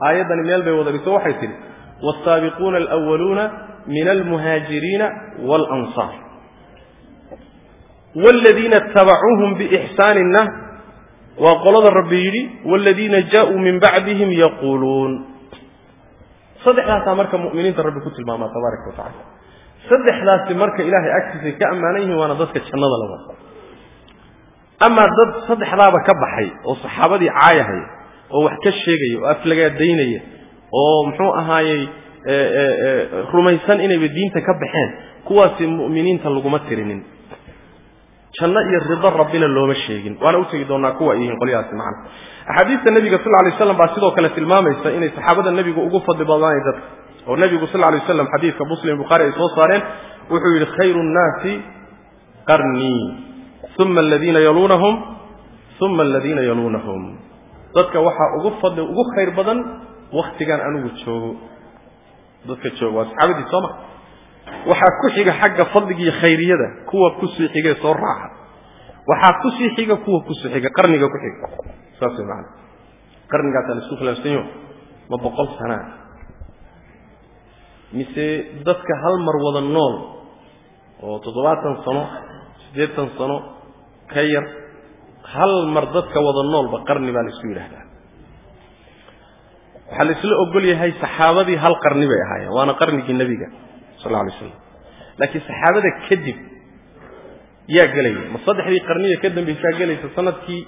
aayaddani meel bay wada dhigto waxay tidhi waalsaabiquuna alwaluuna min almuhaajiriina waalansaar waaladiina itabacuuhum biixsaaninna waa qolada rabbi yidhi waaladiina jaaءuu min bacdihim yaquuluun. Saddexdaasaa marka mu'miniinta rabbi ku tilmaamaa tabaaraka wa saddexdaasi marka ilaahay agtiisay ka ammaanan yihiin waana dadka jannada la wada. Amaa dad saddexdaaba ka baxay oo saxaabadii caayahaya oo wax ka sheegaya oo aflagaadaynaya oo muxuu ahaayey rumaysan inayba diinta ka baxeen kuwaasi mu'miniinta laguma tirinin. Janno iyo rido rabbina looma sheegin. Waana u tegi doonaa kuwa ay yihiin qolyahaasi macna axaadiista nebiga sal lay slam baa sidoo kale tilmaamaysa inay saxaabada nebigu ugu fadli badnaanay dadka oo nebigu sal lay waslam xadiidka muslim bukhaari ay soo saareen wuxuu yidhi khayru nnaasi qarnii uma aladiina yaluunahum uma aladiina yaluunahum dadka waxaa ugu fadli ugu khayr badan waktigan anigu joogo. Dadka jooga waa saxaabadii sooma waxaa ku xiga xagga fadligiiyo khayriyada kuwa ku sii xigee soo raaca waxaa ku sii xiga kuwa ku sii xiga qarniga ku xiga. Saas way maana qarnigaasaa la khilaafsanyo ma boqol sanaa mise dadka hal mar wada nool oo toddobaatan sano siddeetan sano ka yar hal mar dadka wada noolba qarni baa la isku yidhaahdaa. Waxaa la isla ogol yahay saxaabadii hal qarni bay ahaayeen waana qarnigii nebiga sal lla alay slam laakiin saxaabada kadib yaa gelaya ma saddexdii qarniga ka dambaysaa gelaysa sannadkii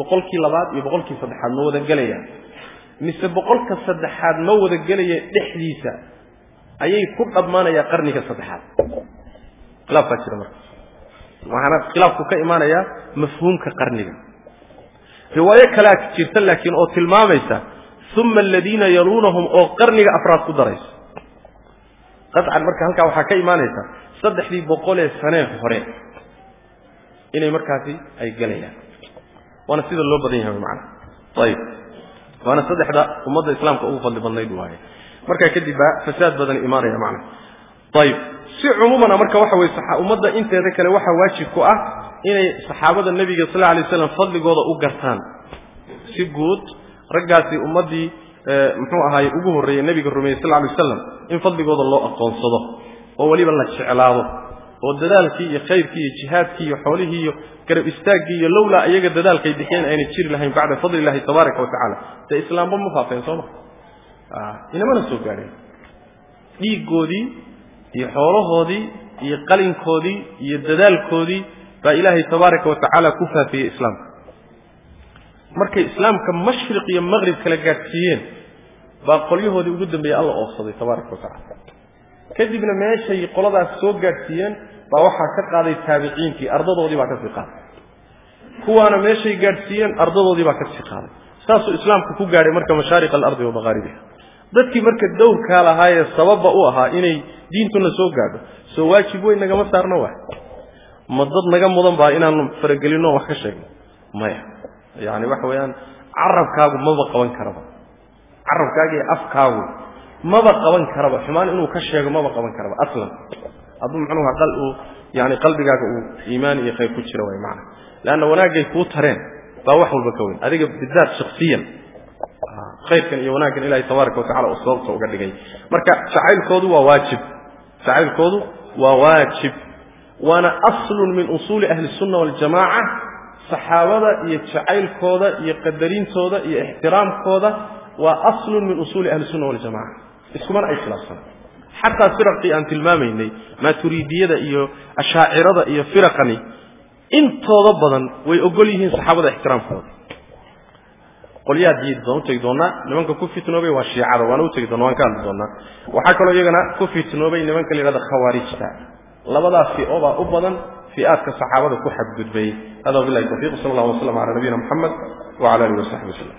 boqolkii labaad iyo boqolkii saddexaad ma wada gelaya mise boqolka saddexaad ma wada gelaya dhexdiisa ayay ku dhammaanayaa qarniga saddexaad. Khilaaf baa jira marka. Waxaana khilaafku ka imaanayaa mafhuumka qarniga. Riwaayo kalea jirta laakiin oo tilmaamaysa uma aladiina yaluunahum oo qarniga afraad ku daraysa qaطcan marka halkaa waxaa ka imaanaysa saddexdii boqolee sanee hore inay markaasi ay gelayaan waana sida loo badan yahay macana ayib waana saddexda ummadda islaamka ugu fadli badnayd waaye markaa kadib baa fasaad badan imaanaya macna. Ayib si cumuumana marka waxa weye ummadda inteeda kale waxaa waajib ku ah inay saxaabada nebiga sal lla alay slam fadligooda u gartaan. Si guud raggaasi ummaddii muxuu ahaay ugu horreeyey nebiga rumeeyey sal ly waslam in fadligooda loo aqoonsado oo weliba la jeclaado oo dadaalkii iyo khayrkii iyo jihaadkii iyo xoolihii iyo garab istaaggii iyo lowlaa iyaga dadaalkay bixiyeen ayna jiri lahayn bacda fadli illahi tabaaraka wa tacala dee islaamba ma faafeen soo ma inamana soo gaadheen dhiiggoodii iyo xoolahoodii iyo qalinkoodii iyo dadaalkoodii baa ilaahay tabaaraka wa tacaala ku faafiyey islaamka. Markay islaamka mashriq iyo maqrib kala gaadhsiiyeen baa qolyahoodii ugu dambeeyey alla oofsaday tabaaraka wa tacala kadibna meeshay qoladaas soo gaadhsiiyeen baa waxaa ka qaaday taabiciintii ardadoodii baa ka sii qaaday. Kuwaana meeshay gaadhsiiyeen ardadoodii baa ka sii qaaday. Saasuu islaamku ku gaadhay marka mashaariq alardi wa maqaaribiha dadkii marka dowrkaa lahaayee sababba u ahaa inay diintuna soo gaadho. Soo waajib weyn nagama saarno waay. Ma dad naga mudan baa inaanu faragelinno wax ka sheegno? Maya. Yani waxa weeyaan carabkaagu maba qaban karaba. Carabkaaga iyo afkaagu maba qaban karaba. Xumaan inuu ka sheego maba qaban karaba aslan. Hadduu muxuuha qal uu yani qalbigaaga uu iimaan iyo khayr ku jira way macana leanna wanaagay kuu tareen baa wax walba ka weyn. Adiga bidaat shaksiyan khayrkan iyo wanaaggan ilahay tabaaraka watacala uu sababta uga dhigay. Marka jacaylkoodu waa waajib. Jacaylkoodu waa waajib. Waana aslun min usuuli ahli sunna waljamaaca saxaabada iyo jacaylkooda iyo qadarintooda iyo ixtiraamkooda waa aslun min usuuli ahli sunna waljamaca iskumana ay khilaafsana xataa firaqii aan tilmaamaynay maaturiidiyada iyo ashaacirada iyo firaqani intooda badan way ogol yihiin saxaabada ixtiraamkooda qolyaha diid baan utegi doonaa nimanka ku fitnoobay waa shiicada waana utegi doona waan ka hadli doonaa. Waxaa kaloo iyagana ku fitnoobay nimanka la yihahda khawaarijta. Labadaa fi'o baa u badan fi'aadka saxaabada ku xadgudbay. Hada wabilahi tawfiq sal allah waslam cala nabiyina moxamed wcala alihi wasaxbi waslem